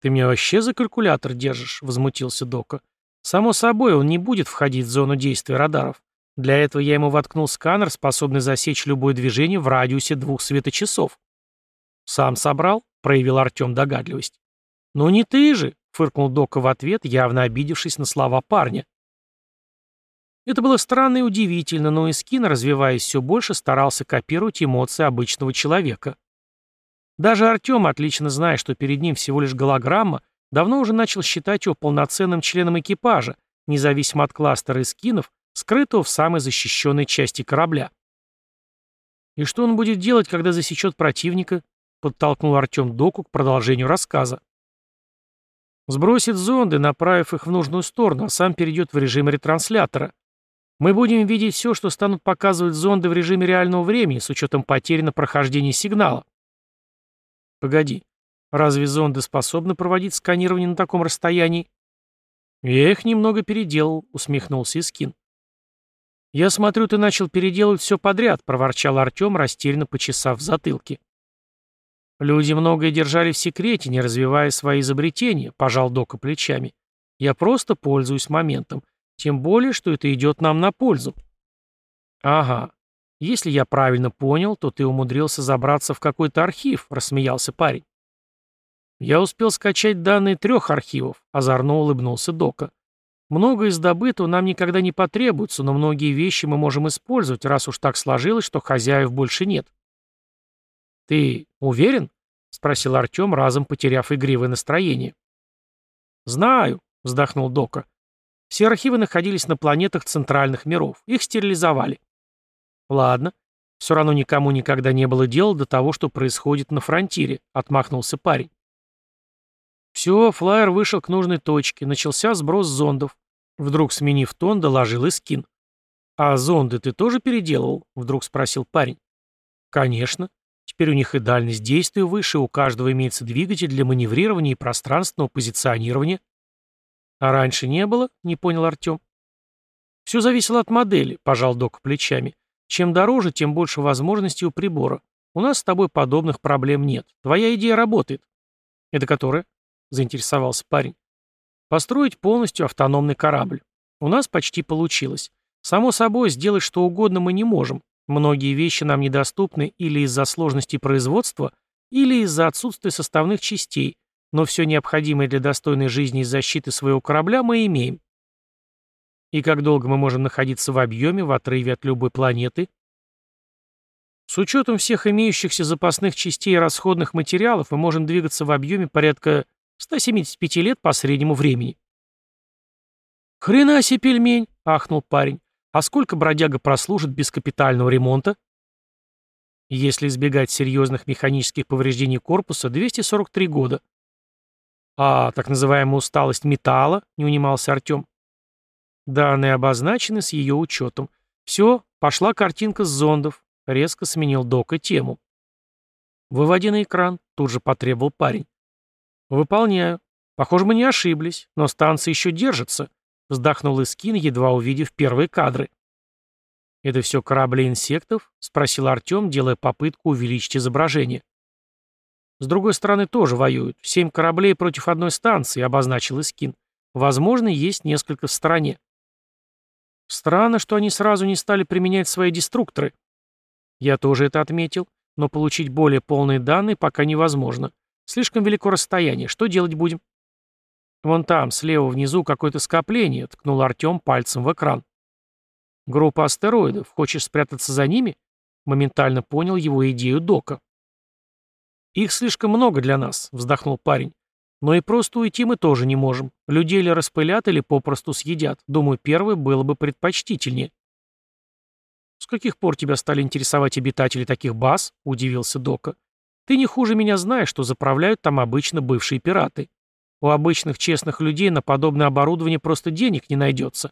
«Ты меня вообще за калькулятор держишь?» — возмутился Дока. «Само собой, он не будет входить в зону действия радаров. Для этого я ему воткнул сканер, способный засечь любое движение в радиусе двух светочасов». «Сам собрал?» — проявил Артем догадливость. «Ну не ты же!» — фыркнул Дока в ответ, явно обидевшись на слова парня. Это было странно и удивительно, но Искин, развиваясь все больше, старался копировать эмоции обычного человека. Даже Артем, отлично зная, что перед ним всего лишь голограмма, давно уже начал считать его полноценным членом экипажа, независимо от кластера скинов, скрытого в самой защищенной части корабля. «И что он будет делать, когда засечет противника?» — подтолкнул Артем Доку к продолжению рассказа. «Сбросит зонды, направив их в нужную сторону, а сам перейдет в режим ретранслятора. Мы будем видеть все, что станут показывать зонды в режиме реального времени с учетом потери на прохождении сигнала. Погоди, разве зонды способны проводить сканирование на таком расстоянии? Я их немного переделал, усмехнулся Искин. Я смотрю, ты начал переделывать все подряд, проворчал Артем, растерянно почесав в затылке. Люди многое держали в секрете, не развивая свои изобретения, пожал Дока плечами. Я просто пользуюсь моментом. Тем более, что это идет нам на пользу. Ага, «Если я правильно понял, то ты умудрился забраться в какой-то архив», — рассмеялся парень. «Я успел скачать данные трех архивов», — озорно улыбнулся Дока. «Много из добытого нам никогда не потребуется, но многие вещи мы можем использовать, раз уж так сложилось, что хозяев больше нет». «Ты уверен?» — спросил Артем, разом потеряв игривое настроение. «Знаю», — вздохнул Дока. «Все архивы находились на планетах центральных миров. Их стерилизовали. «Ладно. Все равно никому никогда не было дела до того, что происходит на фронтире», — отмахнулся парень. Все, флайер вышел к нужной точке, начался сброс зондов. Вдруг, сменив тон, доложил Искин. «А зонды ты тоже переделывал?» — вдруг спросил парень. «Конечно. Теперь у них и дальность действия выше, у каждого имеется двигатель для маневрирования и пространственного позиционирования». «А раньше не было?» — не понял Артем. Все зависело от модели, пожал док плечами. Чем дороже, тем больше возможностей у прибора. У нас с тобой подобных проблем нет. Твоя идея работает. Это которая? Заинтересовался парень. Построить полностью автономный корабль. У нас почти получилось. Само собой, сделать что угодно мы не можем. Многие вещи нам недоступны или из-за сложности производства, или из-за отсутствия составных частей, но все необходимое для достойной жизни и защиты своего корабля мы имеем. И как долго мы можем находиться в объеме, в отрыве от любой планеты? С учетом всех имеющихся запасных частей и расходных материалов мы можем двигаться в объеме порядка 175 лет по среднему времени. «Хрена себе пельмень!» — ахнул парень. «А сколько бродяга прослужит без капитального ремонта?» Если избегать серьезных механических повреждений корпуса, 243 года. А так называемая усталость металла, не унимался Артем. Данные обозначены с ее учетом. Все, пошла картинка с зондов. Резко сменил Дока тему. «Выводи на экран», — тут же потребовал парень. «Выполняю. Похоже, мы не ошиблись, но станция еще держится», — вздохнул Искин, едва увидев первые кадры. «Это все корабли инсектов?» — спросил Артем, делая попытку увеличить изображение. «С другой стороны тоже воюют. Семь кораблей против одной станции», — обозначил Искин. «Возможно, есть несколько в стороне». Странно, что они сразу не стали применять свои деструкторы. Я тоже это отметил, но получить более полные данные пока невозможно. Слишком велико расстояние. Что делать будем? Вон там, слева внизу, какое-то скопление, ткнул Артем пальцем в экран. Группа астероидов. Хочешь спрятаться за ними? Моментально понял его идею Дока. Их слишком много для нас, вздохнул парень. Но и просто уйти мы тоже не можем. Людей или распылят, или попросту съедят. Думаю, первое было бы предпочтительнее. «С каких пор тебя стали интересовать обитатели таких баз?» — удивился Дока. «Ты не хуже меня знаешь, что заправляют там обычно бывшие пираты. У обычных честных людей на подобное оборудование просто денег не найдется».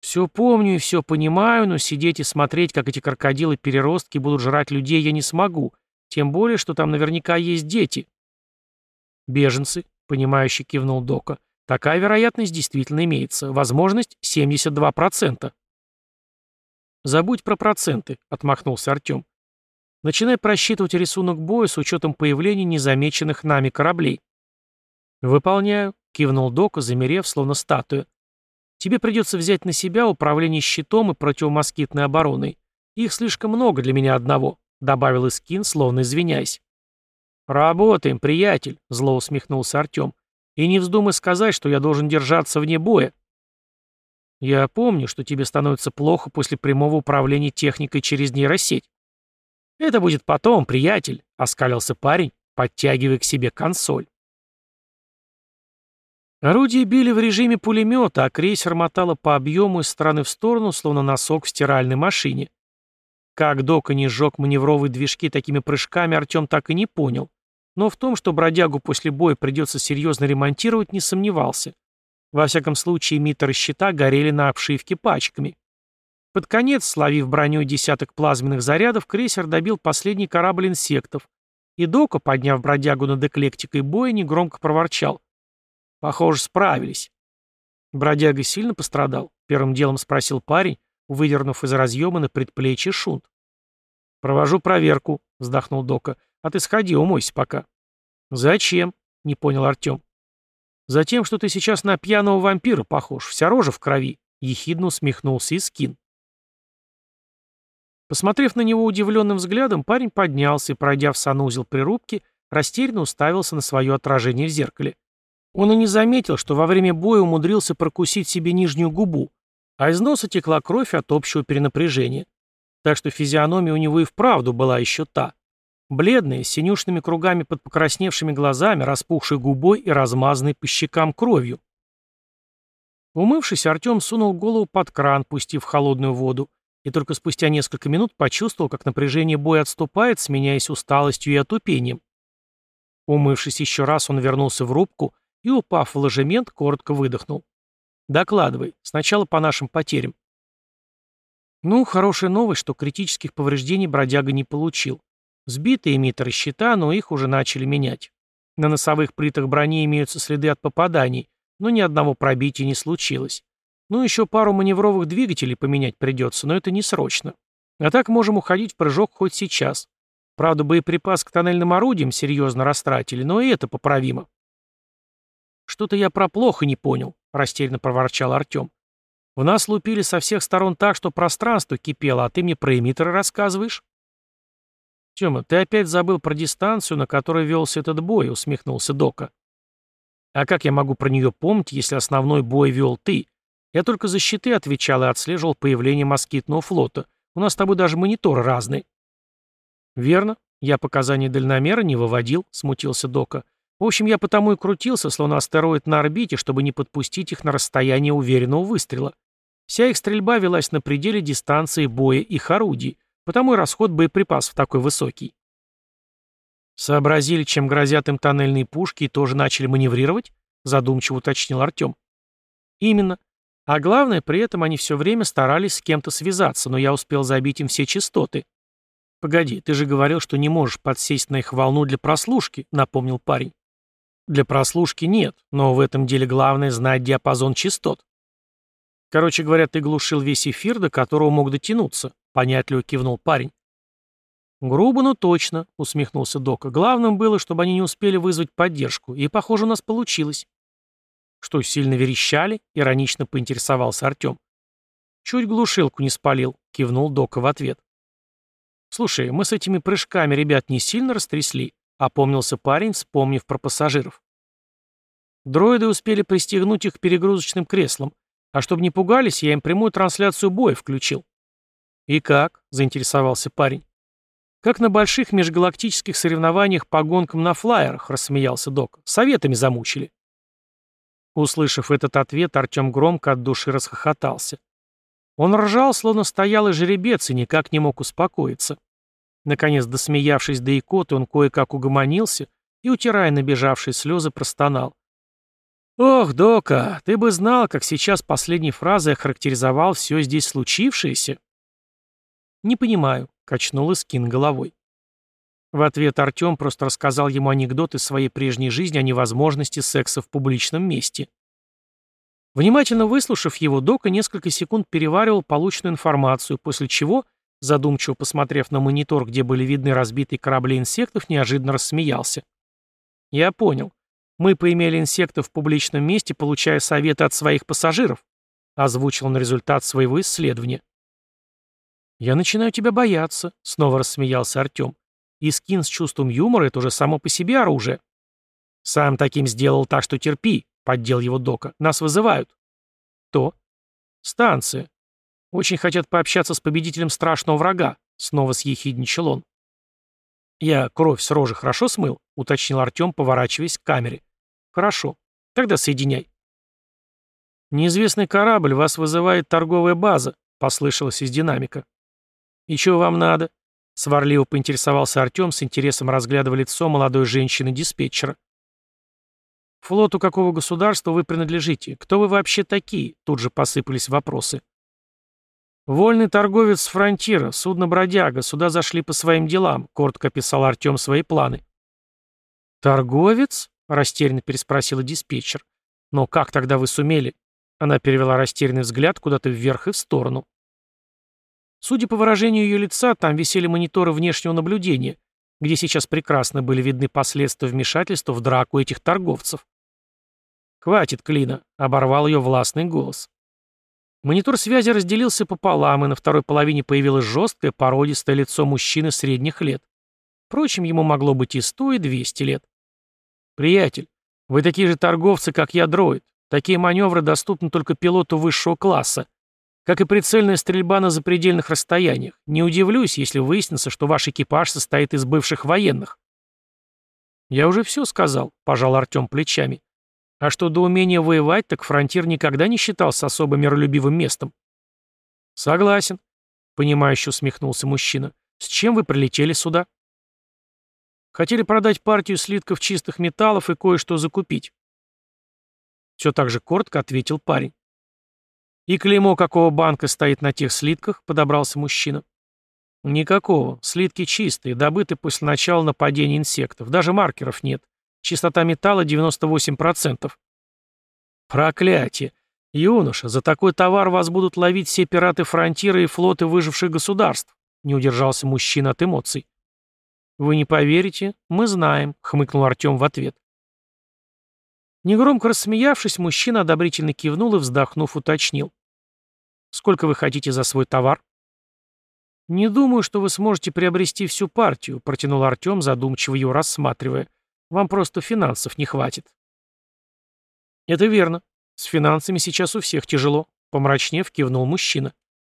«Все помню и все понимаю, но сидеть и смотреть, как эти крокодилы-переростки будут жрать людей, я не смогу, тем более, что там наверняка есть дети», «Беженцы», — понимающе кивнул Дока. «Такая вероятность действительно имеется. Возможность 72%. «Забудь про проценты», — отмахнулся Артем. «Начинай просчитывать рисунок боя с учетом появления незамеченных нами кораблей». «Выполняю», — кивнул Дока, замерев, словно статуя. «Тебе придется взять на себя управление щитом и противомоскитной обороной. Их слишком много для меня одного», — добавил Искин, словно извиняясь. «Работаем, приятель», — зло усмехнулся Артем. «И не вздумай сказать, что я должен держаться вне боя». «Я помню, что тебе становится плохо после прямого управления техникой через нейросеть». «Это будет потом, приятель», — оскалился парень, подтягивая к себе консоль. Орудия били в режиме пулемета, а крейсер мотало по объему из стороны в сторону, словно носок в стиральной машине. Как Дока не сжег маневровые движки такими прыжками, Артем так и не понял. Но в том, что бродягу после боя придется серьезно ремонтировать, не сомневался. Во всяком случае, эмиттеры щита горели на обшивке пачками. Под конец, словив броню десяток плазменных зарядов, крейсер добил последний корабль инсектов, и Дока, подняв бродягу над эклектикой боя, негромко проворчал. «Похоже, справились». Бродяга сильно пострадал? Первым делом спросил парень, выдернув из разъема на предплечье шунт. «Провожу проверку», — вздохнул Дока. «А ты сходи, умойся пока». «Зачем?» — не понял Артем. «Затем, что ты сейчас на пьяного вампира похож, вся рожа в крови», — ехидно усмехнулся и скин. Посмотрев на него удивленным взглядом, парень поднялся и, пройдя в санузел прирубки, растерянно уставился на свое отражение в зеркале. Он и не заметил, что во время боя умудрился прокусить себе нижнюю губу, а из носа текла кровь от общего перенапряжения. Так что физиономия у него и вправду была еще та. Бледная, с синюшными кругами под покрасневшими глазами, распухшей губой и размазанной по щекам кровью. Умывшись, Артем сунул голову под кран, пустив холодную воду, и только спустя несколько минут почувствовал, как напряжение боя отступает, сменяясь усталостью и отупением. Умывшись еще раз, он вернулся в рубку и, упав в ложемент, коротко выдохнул. Докладывай. Сначала по нашим потерям. Ну, хорошая новость, что критических повреждений бродяга не получил. Сбитые эмиттеры щита, но их уже начали менять. На носовых плитах брони имеются следы от попаданий, но ни одного пробития не случилось. Ну, еще пару маневровых двигателей поменять придется, но это не срочно. А так можем уходить в прыжок хоть сейчас. Правда, боеприпас к тоннельным орудиям серьезно растратили, но и это поправимо. «Что-то я про плохо не понял», — растерянно проворчал Артем. «В нас лупили со всех сторон так, что пространство кипело, а ты мне про эмиттеры рассказываешь?» «Тёма, ты опять забыл про дистанцию, на которой велся этот бой», — усмехнулся Дока. «А как я могу про нее помнить, если основной бой вел ты? Я только за щиты отвечал и отслеживал появление москитного флота. У нас с тобой даже мониторы разные». «Верно. Я показания дальномера не выводил», — смутился Дока. «В общем, я потому и крутился, словно астероид на орбите, чтобы не подпустить их на расстояние уверенного выстрела. Вся их стрельба велась на пределе дистанции боя их орудий, потому и расход боеприпасов такой высокий». «Сообразили, чем грозят им тоннельные пушки и тоже начали маневрировать?» — задумчиво уточнил Артем. «Именно. А главное, при этом они все время старались с кем-то связаться, но я успел забить им все частоты. «Погоди, ты же говорил, что не можешь подсесть на их волну для прослушки», — напомнил парень. «Для прослушки нет, но в этом деле главное знать диапазон частот». «Короче говоря, ты глушил весь эфир, до которого мог дотянуться», — понятливо кивнул парень. «Грубо, но точно», — усмехнулся Дока. «Главным было, чтобы они не успели вызвать поддержку, и, похоже, у нас получилось». «Что, сильно верещали?» — иронично поинтересовался Артем. «Чуть глушилку не спалил», — кивнул Дока в ответ. «Слушай, мы с этими прыжками ребят не сильно растрясли?» — опомнился парень, вспомнив про пассажиров. Дроиды успели пристегнуть их перегрузочным креслам, а чтобы не пугались, я им прямую трансляцию боя включил. «И как?» — заинтересовался парень. «Как на больших межгалактических соревнованиях по гонкам на флайерах», — рассмеялся док. «Советами замучили». Услышав этот ответ, Артем громко от души расхохотался. Он ржал, словно стоял и жеребец, и никак не мог успокоиться. Наконец, досмеявшись до икоты, он кое-как угомонился и, утирая набежавшие слезы, простонал. «Ох, Дока, ты бы знал, как сейчас последней фразой охарактеризовал все здесь случившееся». «Не понимаю», — качнул Искин головой. В ответ Артем просто рассказал ему анекдот из своей прежней жизни о невозможности секса в публичном месте. Внимательно выслушав его, Дока несколько секунд переваривал полученную информацию, после чего, задумчиво посмотрев на монитор, где были видны разбитые корабли инсектов, неожиданно рассмеялся. «Я понял. Мы поимели инсектов в публичном месте, получая советы от своих пассажиров», озвучил он результат своего исследования. «Я начинаю тебя бояться», — снова рассмеялся Артем. «И скин с чувством юмора — это уже само по себе оружие». «Сам таким сделал так, что терпи», — поддел его Дока. «Нас вызывают». «Кто?» «Станция. Очень хотят пообщаться с победителем страшного врага», — снова съехидничал он. «Я кровь с рожи хорошо смыл?» — уточнил Артем, поворачиваясь к камере. «Хорошо. Тогда соединяй». «Неизвестный корабль, вас вызывает торговая база», — послышалось из динамика. «И чего вам надо?» — сварливо поинтересовался Артем, с интересом разглядывая лицо молодой женщины-диспетчера. «Флоту какого государства вы принадлежите? Кто вы вообще такие?» Тут же посыпались вопросы. «Вольный торговец с фронтира, судно-бродяга, сюда зашли по своим делам», — коротко описал Артем свои планы. «Торговец?» — растерянно переспросила диспетчер. «Но как тогда вы сумели?» Она перевела растерянный взгляд куда-то вверх и в сторону. Судя по выражению ее лица, там висели мониторы внешнего наблюдения, где сейчас прекрасно были видны последствия вмешательства в драку этих торговцев. «Хватит, Клина», — оборвал ее властный голос. Монитор связи разделился пополам, и на второй половине появилось жесткое, породистое лицо мужчины средних лет. Впрочем, ему могло быть и сто, и двести лет. «Приятель, вы такие же торговцы, как я, дроид. Такие маневры доступны только пилоту высшего класса. Как и прицельная стрельба на запредельных расстояниях. Не удивлюсь, если выяснится, что ваш экипаж состоит из бывших военных». «Я уже все сказал», — пожал Артем плечами. А что до умения воевать, так фронтир никогда не считался особо миролюбивым местом. Согласен, понимающе усмехнулся мужчина. С чем вы прилетели сюда? Хотели продать партию слитков чистых металлов и кое-что закупить. Все так же коротко ответил парень. «И клеймо какого банка стоит на тех слитках?» — подобрался мужчина. «Никакого. Слитки чистые, добыты после начала нападения инсектов. Даже маркеров нет. Частота металла 98%. Проклятие. «Юноша, за такой товар вас будут ловить все пираты фронтира и флоты выживших государств», — не удержался мужчина от эмоций. «Вы не поверите, мы знаем», — хмыкнул Артем в ответ. Негромко рассмеявшись, мужчина одобрительно кивнул и, вздохнув, уточнил. «Сколько вы хотите за свой товар?» «Не думаю, что вы сможете приобрести всю партию», — протянул Артем, задумчиво ее рассматривая. «Вам просто финансов не хватит». «Это верно. С финансами сейчас у всех тяжело», — помрачнев кивнул мужчина.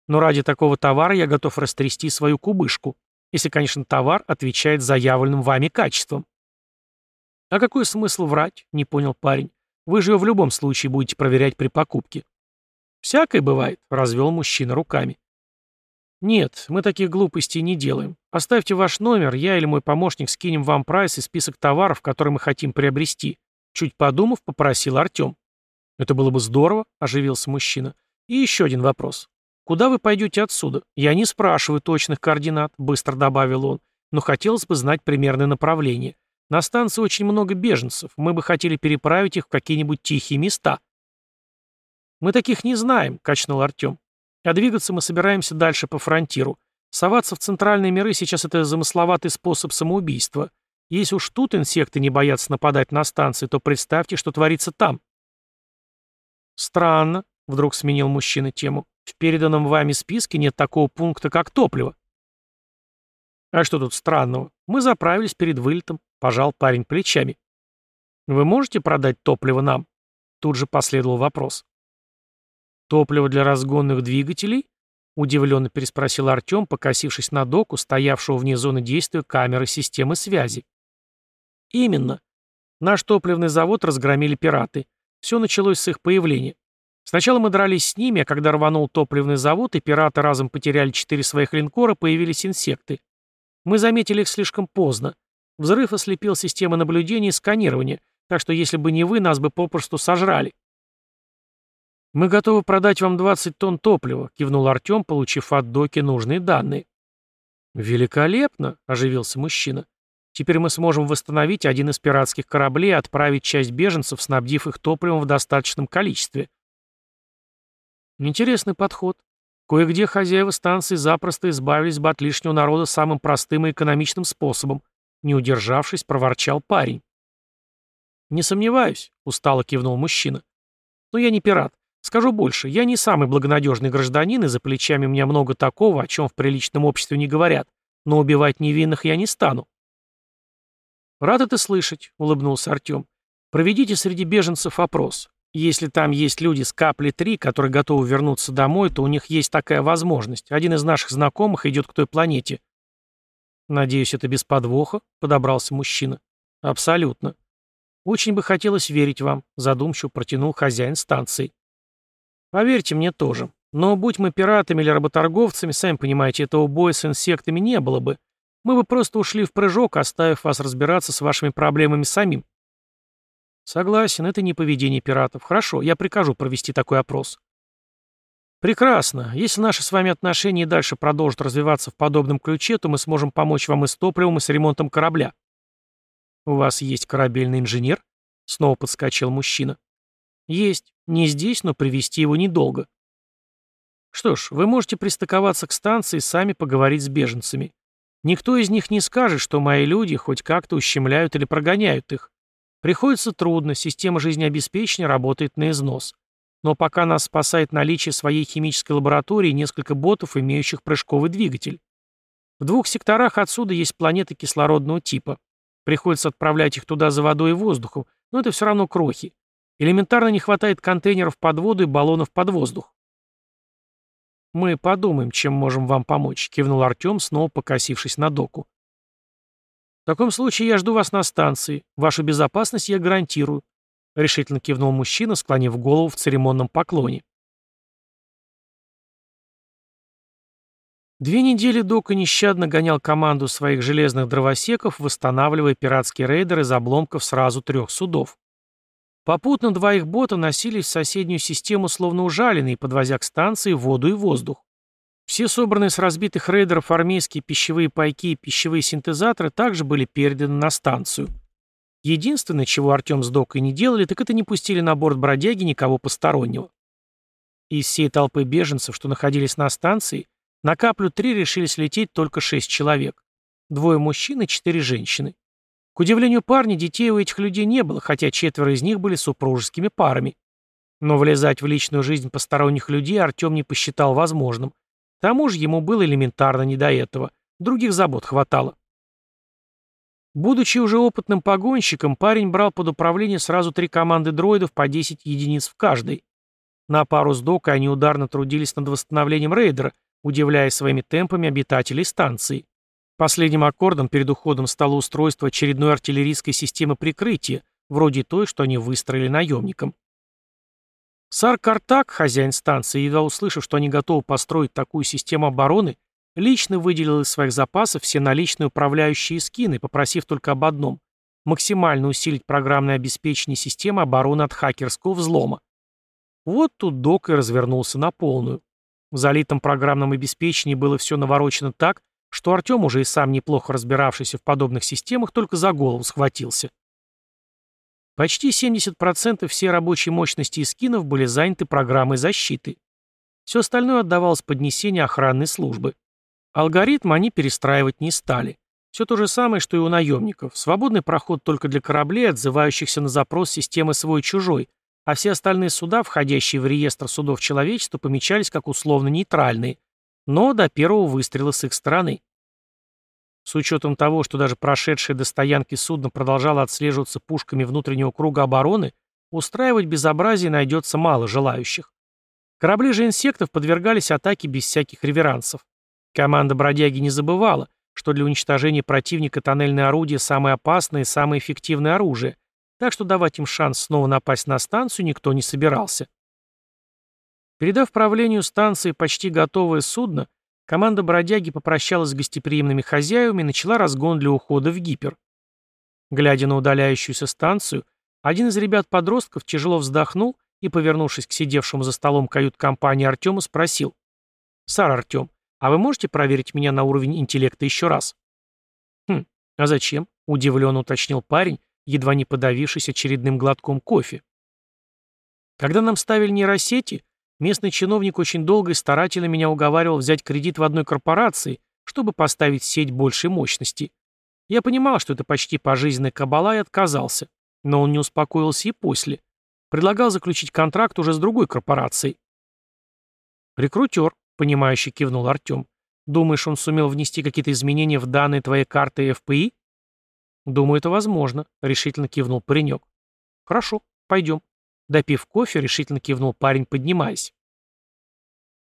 «Но ради такого товара я готов растрясти свою кубышку, если, конечно, товар отвечает заявленным вами качеством». «А какой смысл врать?» — не понял парень. «Вы же ее в любом случае будете проверять при покупке». «Всякое бывает», — развел мужчина руками. «Нет, мы таких глупостей не делаем. Оставьте ваш номер, я или мой помощник скинем вам прайс и список товаров, которые мы хотим приобрести», чуть подумав, попросил Артем. «Это было бы здорово», — оживился мужчина. «И еще один вопрос. Куда вы пойдете отсюда? Я не спрашиваю точных координат», — быстро добавил он, «но хотелось бы знать примерное направление. На станции очень много беженцев, мы бы хотели переправить их в какие-нибудь тихие места». «Мы таких не знаем», — качнул Артем. А двигаться мы собираемся дальше по фронтиру. Соваться в центральные миры сейчас это замысловатый способ самоубийства. Если уж тут инсекты не боятся нападать на станции, то представьте, что творится там. Странно, вдруг сменил мужчина тему. В переданном вами списке нет такого пункта, как топливо. А что тут странного? Мы заправились перед вылетом, пожал парень плечами. Вы можете продать топливо нам? Тут же последовал вопрос. «Топливо для разгонных двигателей?» — удивленно переспросил Артем, покосившись на доку, стоявшего вне зоны действия камеры системы связи. «Именно. Наш топливный завод разгромили пираты. Все началось с их появления. Сначала мы дрались с ними, а когда рванул топливный завод и пираты разом потеряли четыре своих линкора, появились инсекты. Мы заметили их слишком поздно. Взрыв ослепил системы наблюдения и сканирования, так что если бы не вы, нас бы попросту сожрали. «Мы готовы продать вам 20 тонн топлива», — кивнул Артем, получив от Доки нужные данные. «Великолепно», — оживился мужчина. «Теперь мы сможем восстановить один из пиратских кораблей и отправить часть беженцев, снабдив их топливом в достаточном количестве». Интересный подход. Кое-где хозяева станции запросто избавились бы от лишнего народа самым простым и экономичным способом. Не удержавшись, проворчал парень. «Не сомневаюсь», — устало кивнул мужчина. «Но я не пират. Скажу больше, я не самый благонадежный гражданин, и за плечами у меня много такого, о чем в приличном обществе не говорят, но убивать невинных я не стану. «Рад это слышать», — улыбнулся Артем. «Проведите среди беженцев опрос. Если там есть люди с капли 3, которые готовы вернуться домой, то у них есть такая возможность. Один из наших знакомых идет к той планете». «Надеюсь, это без подвоха?» — подобрался мужчина. «Абсолютно. Очень бы хотелось верить вам», — задумчиво протянул хозяин станции. Поверьте мне тоже. Но будь мы пиратами или работорговцами, сами понимаете, этого боя с инсектами не было бы. Мы бы просто ушли в прыжок, оставив вас разбираться с вашими проблемами самим. Согласен, это не поведение пиратов. Хорошо, я прикажу провести такой опрос. Прекрасно. Если наши с вами отношения и дальше продолжат развиваться в подобном ключе, то мы сможем помочь вам и с топливом, и с ремонтом корабля. У вас есть корабельный инженер? Снова подскочил мужчина. Есть. Не здесь, но привести его недолго. Что ж, вы можете пристыковаться к станции и сами поговорить с беженцами. Никто из них не скажет, что мои люди хоть как-то ущемляют или прогоняют их. Приходится трудно, система жизнеобеспечения работает на износ. Но пока нас спасает наличие своей химической лаборатории и несколько ботов, имеющих прыжковый двигатель. В двух секторах отсюда есть планеты кислородного типа. Приходится отправлять их туда за водой и воздухом, но это все равно крохи. Элементарно не хватает контейнеров под воду и баллонов под воздух. «Мы подумаем, чем можем вам помочь», — кивнул Артем, снова покосившись на доку. «В таком случае я жду вас на станции. Вашу безопасность я гарантирую», — решительно кивнул мужчина, склонив голову в церемонном поклоне. Две недели Дока нещадно гонял команду своих железных дровосеков, восстанавливая пиратский рейдер из обломков сразу трех судов. Попутно два их бота носились в соседнюю систему словно ужаленные, подвозя к станции воду и воздух. Все собранные с разбитых рейдеров армейские пищевые пайки и пищевые синтезаторы также были переданы на станцию. Единственное, чего Артем с Докой не делали, так это не пустили на борт бродяги никого постороннего. Из всей толпы беженцев, что находились на станции, на каплю 3 решили слететь только 6 человек. Двое мужчин и четыре женщины. К удивлению парня, детей у этих людей не было, хотя четверо из них были супружескими парами. Но влезать в личную жизнь посторонних людей Артем не посчитал возможным. К тому же ему было элементарно не до этого. Других забот хватало. Будучи уже опытным погонщиком, парень брал под управление сразу три команды дроидов по 10 единиц в каждой. На пару с докой они ударно трудились над восстановлением рейдера, удивляя своими темпами обитателей станции. Последним аккордом перед уходом стало устройство очередной артиллерийской системы прикрытия, вроде той, что они выстроили наемникам. Сар Картак, хозяин станции, едва услышав, что они готовы построить такую систему обороны, лично выделил из своих запасов все наличные управляющие скины, попросив только об одном – максимально усилить программное обеспечение системы обороны от хакерского взлома. Вот тут док и развернулся на полную. В залитом программном обеспечении было все наворочено так, что Артем, уже и сам неплохо разбиравшийся в подобных системах, только за голову схватился. Почти 70% всей рабочей мощности эскинов были заняты программой защиты. Все остальное отдавалось поднесению охранной службы. Алгоритм они перестраивать не стали. Все то же самое, что и у наемников. Свободный проход только для кораблей, отзывающихся на запрос системы свой-чужой, а все остальные суда, входящие в реестр судов человечества, помечались как условно нейтральные, но до первого выстрела с их стороны. С учетом того, что даже прошедшее до стоянки судно продолжало отслеживаться пушками внутреннего круга обороны, устраивать безобразие найдется мало желающих. Корабли же инсектов подвергались атаке без всяких реверансов. Команда бродяги не забывала, что для уничтожения противника тоннельное орудие самое опасное и самое эффективное оружие, так что давать им шанс снова напасть на станцию никто не собирался. Передав правлению станции почти готовое судно, команда бродяги попрощалась с гостеприимными хозяевами и начала разгон для ухода в гипер. Глядя на удаляющуюся станцию, один из ребят-подростков тяжело вздохнул и, повернувшись к сидевшему за столом кают-компании Артему, спросил. «Сар Артем, а вы можете проверить меня на уровень интеллекта еще раз?» «Хм, а зачем?» — удивленно уточнил парень, едва не подавившись очередным глотком кофе. Когда нам ставили нейросети, местный чиновник очень долго и старательно меня уговаривал взять кредит в одной корпорации, чтобы поставить сеть большей мощности. Я понимал, что это почти пожизненная кабала и отказался, но он не успокоился и после. Предлагал заключить контракт уже с другой корпорацией. «Рекрутер», — понимающе кивнул Артем. «Думаешь, он сумел внести какие-то изменения в данные твоей карты ФПИ?» «Думаю, это возможно», — решительно кивнул паренек. «Хорошо, пойдем». Допив кофе, решительно кивнул парень, поднимаясь.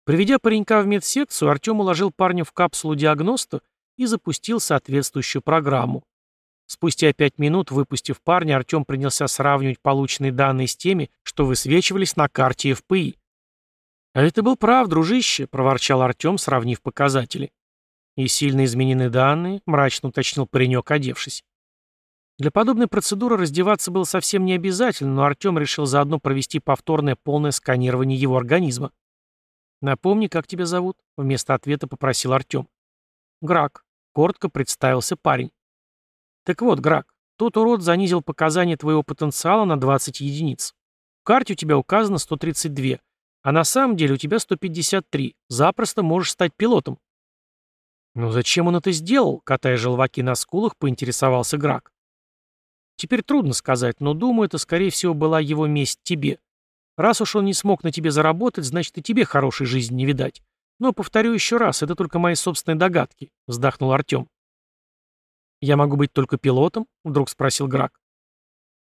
Приведя паренька в медсекцию, Артем уложил парня в капсулу диагноста и запустил соответствующую программу. Спустя пять минут, выпустив парня, Артем принялся сравнивать полученные данные с теми, что высвечивались на карте ФПИ. «А это был прав, дружище», — проворчал Артем, сравнив показатели. «И сильно изменены данные», — мрачно уточнил паренек, одевшись. Для подобной процедуры раздеваться было совсем не обязательно, но Артем решил заодно провести повторное полное сканирование его организма. «Напомни, как тебя зовут?» — вместо ответа попросил Артем. «Грак», — коротко представился парень. «Так вот, Грак, тот урод занизил показания твоего потенциала на 20 единиц. В карте у тебя указано 132, а на самом деле у тебя 153. Запросто можешь стать пилотом». «Ну зачем он это сделал?» — катая желваки на скулах, поинтересовался Грак. Теперь трудно сказать, но думаю, это, скорее всего, была его месть тебе. Раз уж он не смог на тебе заработать, значит и тебе хорошей жизни не видать. Но, повторю еще раз, это только мои собственные догадки», — вздохнул Артем. «Я могу быть только пилотом?» — вдруг спросил Грак.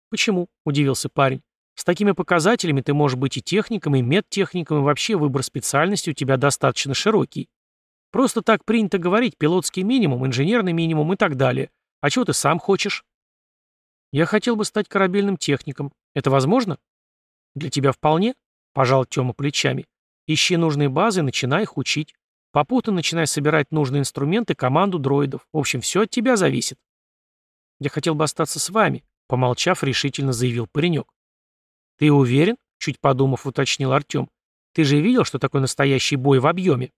«Почему?» — удивился парень. «С такими показателями ты можешь быть и техником, и медтехником, и вообще выбор специальности у тебя достаточно широкий. Просто так принято говорить, пилотский минимум, инженерный минимум и так далее. А чего ты сам хочешь?» «Я хотел бы стать корабельным техником. Это возможно?» «Для тебя вполне?» — пожал Тёма плечами. «Ищи нужные базы, начинай их учить. Попутно начинай собирать нужные инструменты, команду дроидов. В общем, все от тебя зависит». «Я хотел бы остаться с вами», — помолчав, решительно заявил паренек. «Ты уверен?» — чуть подумав, уточнил Артем. «Ты же видел, что такое настоящий бой в объеме?»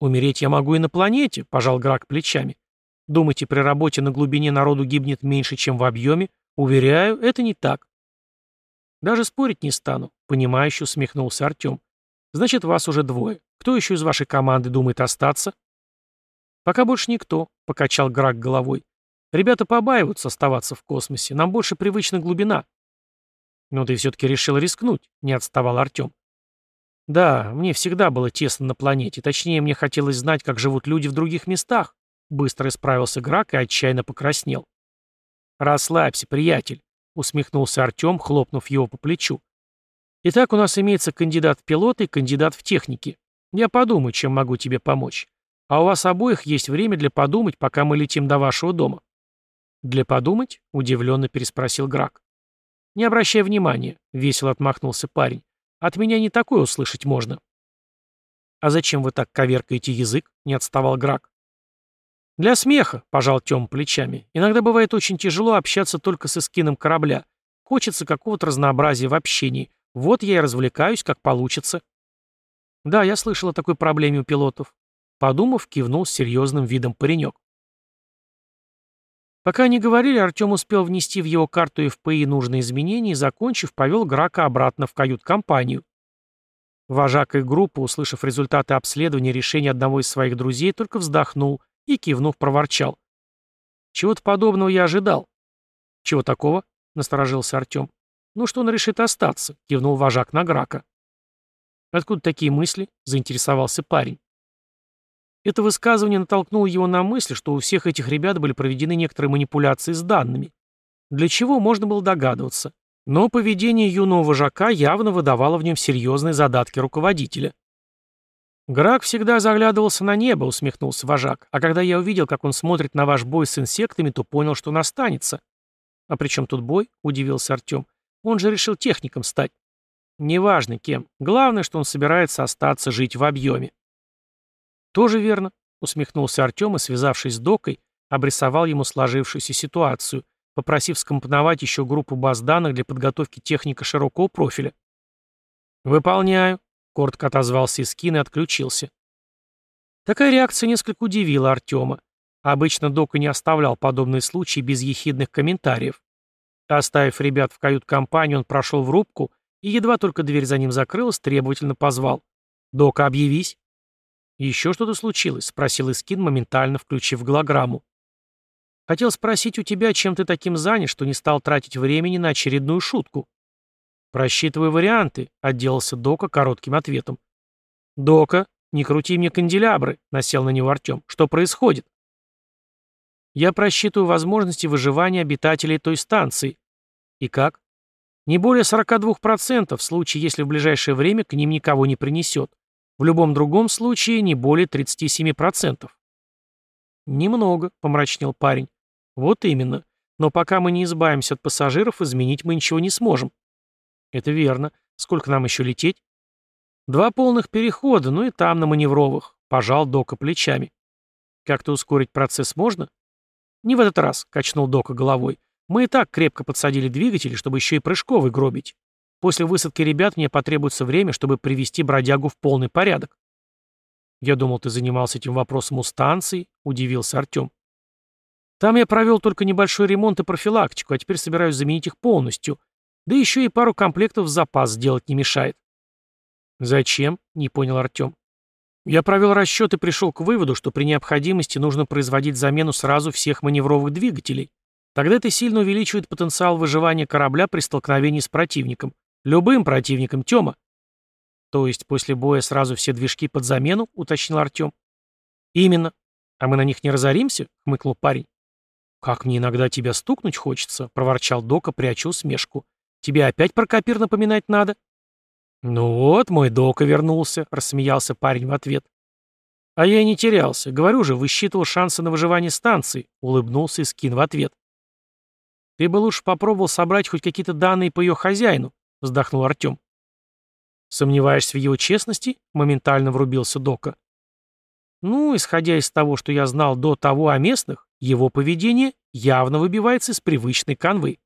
«Умереть я могу и на планете», — пожал Грак плечами. Думаете, при работе на глубине народу гибнет меньше, чем в объеме? Уверяю, это не так. Даже спорить не стану, понимающе усмехнулся Артем. Значит, вас уже двое. Кто еще из вашей команды думает остаться? Пока больше никто, покачал Грак головой. Ребята побаиваются оставаться в космосе, нам больше привычна глубина. Но ты все-таки решил рискнуть, не отставал Артем. Да, мне всегда было тесно на планете, точнее, мне хотелось знать, как живут люди в других местах. Быстро исправился Грак и отчаянно покраснел. «Расслабься, приятель», — усмехнулся Артем, хлопнув его по плечу. «Итак, у нас имеется кандидат в пилоты и кандидат в техники. Я подумаю, чем могу тебе помочь. А у вас обоих есть время для подумать, пока мы летим до вашего дома». «Для подумать?» — удивленно переспросил Грак. «Не обращай внимания», — весело отмахнулся парень. «От меня не такое услышать можно». «А зачем вы так коверкаете язык?» — не отставал Грак. «Для смеха», — пожал Тём плечами. «Иногда бывает очень тяжело общаться только с эскином корабля. Хочется какого-то разнообразия в общении. Вот я и развлекаюсь, как получится». «Да, я слышал о такой проблеме у пилотов». Подумав, кивнул с серьезным видом паренек. Пока они говорили, Артем успел внести в его карту ФПИ нужные изменения и, закончив, повел Грака обратно в кают-компанию. Вожак их группы, услышав результаты обследования решения одного из своих друзей, только вздохнул и, кивнув, проворчал. «Чего-то подобного я ожидал». «Чего такого?» — насторожился Артем. «Ну, что он решит остаться?» — кивнул вожак на Грака. «Откуда такие мысли?» — заинтересовался парень. Это высказывание натолкнуло его на мысль, что у всех этих ребят были проведены некоторые манипуляции с данными. Для чего можно было догадываться. Но поведение юного вожака явно выдавало в нем серьезные задатки руководителя. «Грак всегда заглядывался на небо», — усмехнулся вожак. «А когда я увидел, как он смотрит на ваш бой с инсектами, то понял, что он останется». «А при чем тут бой?» — удивился Артем. «Он же решил техником стать». «Неважно кем. Главное, что он собирается остаться жить в объеме». «Тоже верно», — усмехнулся Артем и, связавшись с Докой, обрисовал ему сложившуюся ситуацию, попросив скомпоновать еще группу баз данных для подготовки техника широкого профиля. «Выполняю», Коротко отозвался Искин и отключился. Такая реакция несколько удивила Артема. Обычно Дока не оставлял подобные случаи без ехидных комментариев. Оставив ребят в кают-компанию, он прошел в рубку и, едва только дверь за ним закрылась, требовательно позвал. «Дока, объявись!» «Еще что-то случилось?» — спросил Искин, моментально включив голограмму. «Хотел спросить у тебя, чем ты таким занят, что не стал тратить времени на очередную шутку?» «Просчитывай варианты», — отделался Дока коротким ответом. «Дока, не крути мне канделябры», — насел на него Артем. «Что происходит?» «Я просчитываю возможности выживания обитателей той станции». «И как?» «Не более 42% в случае, если в ближайшее время к ним никого не принесет. В любом другом случае не более 37%. «Немного», — помрачнел парень. «Вот именно. Но пока мы не избавимся от пассажиров, изменить мы ничего не сможем. Это верно. Сколько нам еще лететь? Два полных перехода, ну и там на маневровых. Пожал Дока плечами. Как-то ускорить процесс можно? Не в этот раз, качнул Дока головой. Мы и так крепко подсадили двигатели, чтобы еще и прыжковый гробить. После высадки ребят мне потребуется время, чтобы привести бродягу в полный порядок. Я думал, ты занимался этим вопросом у станции, удивился Артем. Там я провел только небольшой ремонт и профилактику, а теперь собираюсь заменить их полностью. Да еще и пару комплектов запас сделать не мешает. Зачем? Не понял Артем. Я провел расчет и пришел к выводу, что при необходимости нужно производить замену сразу всех маневровых двигателей. Тогда это сильно увеличивает потенциал выживания корабля при столкновении с противником. Любым противником, Тёма. То есть после боя сразу все движки под замену, уточнил Артем. Именно. А мы на них не разоримся? хмыкнул парень. Как мне иногда тебя стукнуть хочется, проворчал Дока, пряча усмешку. Тебе опять про Копир напоминать надо?» «Ну вот, мой Дока вернулся», — рассмеялся парень в ответ. «А я и не терялся. Говорю же, высчитывал шансы на выживание станции», — улыбнулся и скин в ответ. «Ты бы лучше попробовал собрать хоть какие-то данные по ее хозяину», — вздохнул Артем. «Сомневаешься в его честности?» — моментально врубился Дока. «Ну, исходя из того, что я знал до того о местных, его поведение явно выбивается из привычной канвы».